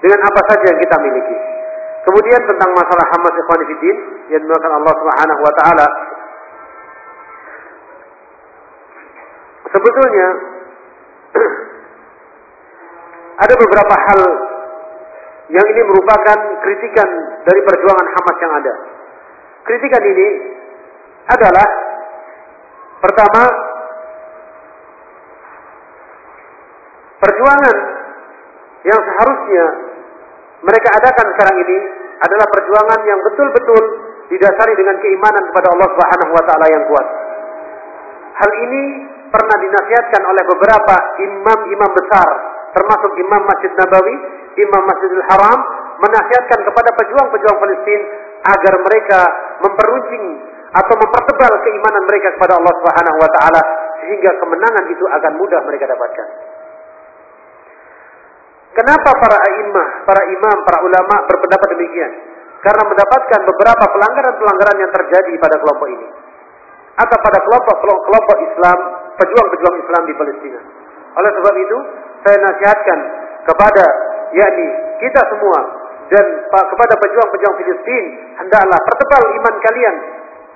Dengan apa saja yang kita miliki. Kemudian tentang masalah Hamas ikhwan fillah yang dimakan Allah Subhanahu wa taala. Sebetulnya ada beberapa hal yang ini merupakan kritikan dari perjuangan Hamas yang ada. Kritikan ini adalah pertama perjuangan yang seharusnya mereka adakan sekarang ini adalah perjuangan yang betul-betul didasari dengan keimanan kepada Allah Subhanahu wa taala yang kuat. Hal ini pernah dinasihatkan oleh beberapa imam-imam besar termasuk Imam Masjid Nabawi, Imam Masjidil Haram menasihatkan kepada pejuang-pejuang Palestina agar mereka memperuncing atau mempertebal keimanan mereka kepada Allah Subhanahu wa taala sehingga kemenangan itu akan mudah mereka dapatkan. Kenapa para imam, para imam, para ulama berpendapat demikian? Karena mendapatkan beberapa pelanggaran-pelanggaran yang terjadi pada kelompok ini atau pada kelompok-kelompok Islam, pejuang-pejuang Islam di Palestina. Oleh sebab itu, saya nasihatkan kepada yakni kita semua dan kepada pejuang-pejuang Filistin hendaklah pertebal iman kalian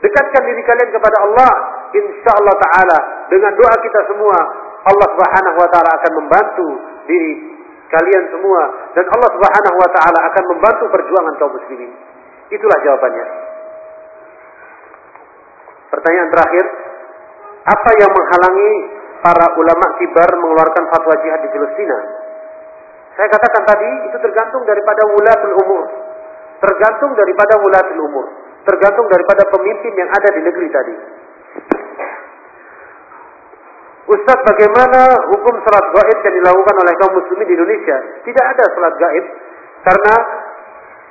dekatkan diri kalian kepada Allah insyaallah taala dengan doa kita semua Allah Subhanahu wa taala akan membantu diri kalian semua dan Allah Subhanahu wa taala akan membantu perjuangan kaum muslimin. Itulah jawabannya. Pertanyaan terakhir, apa yang menghalangi para ulama kibar mengeluarkan fatwa jihad di Palestina? Saya katakan tadi itu tergantung daripada wulatul umur. Tergantung daripada wulatul umur. Tergantung daripada pemimpin yang ada di negeri tadi. Ustaz bagaimana hukum salat gaib yang dilakukan oleh kaum muslimin di Indonesia? Tidak ada salat gaib karena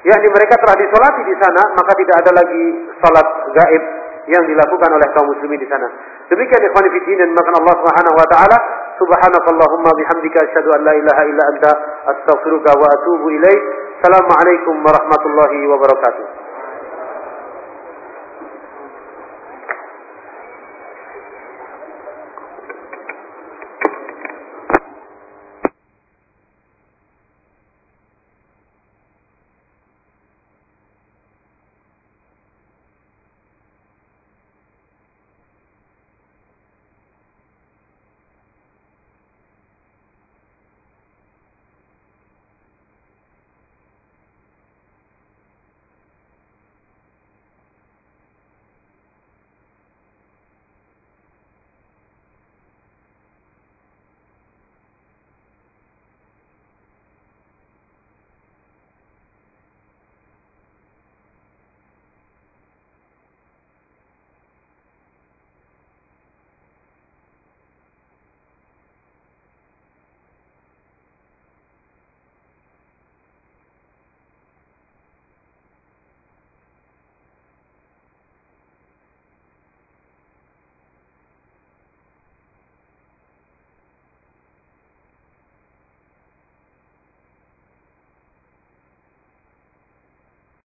yakni mereka telah disolati di sana maka tidak ada lagi salat gaib yang dilakukan oleh kaum muslimin di sana. Demikian ikhwan fillah dan makan Allah Subhanahu wa taala. Subhanakallahumma bihamdika asyhadu an la ilaha illa anta astaghfiruka wa atubu ilaik. Assalamualaikum warahmatullahi wabarakatuh.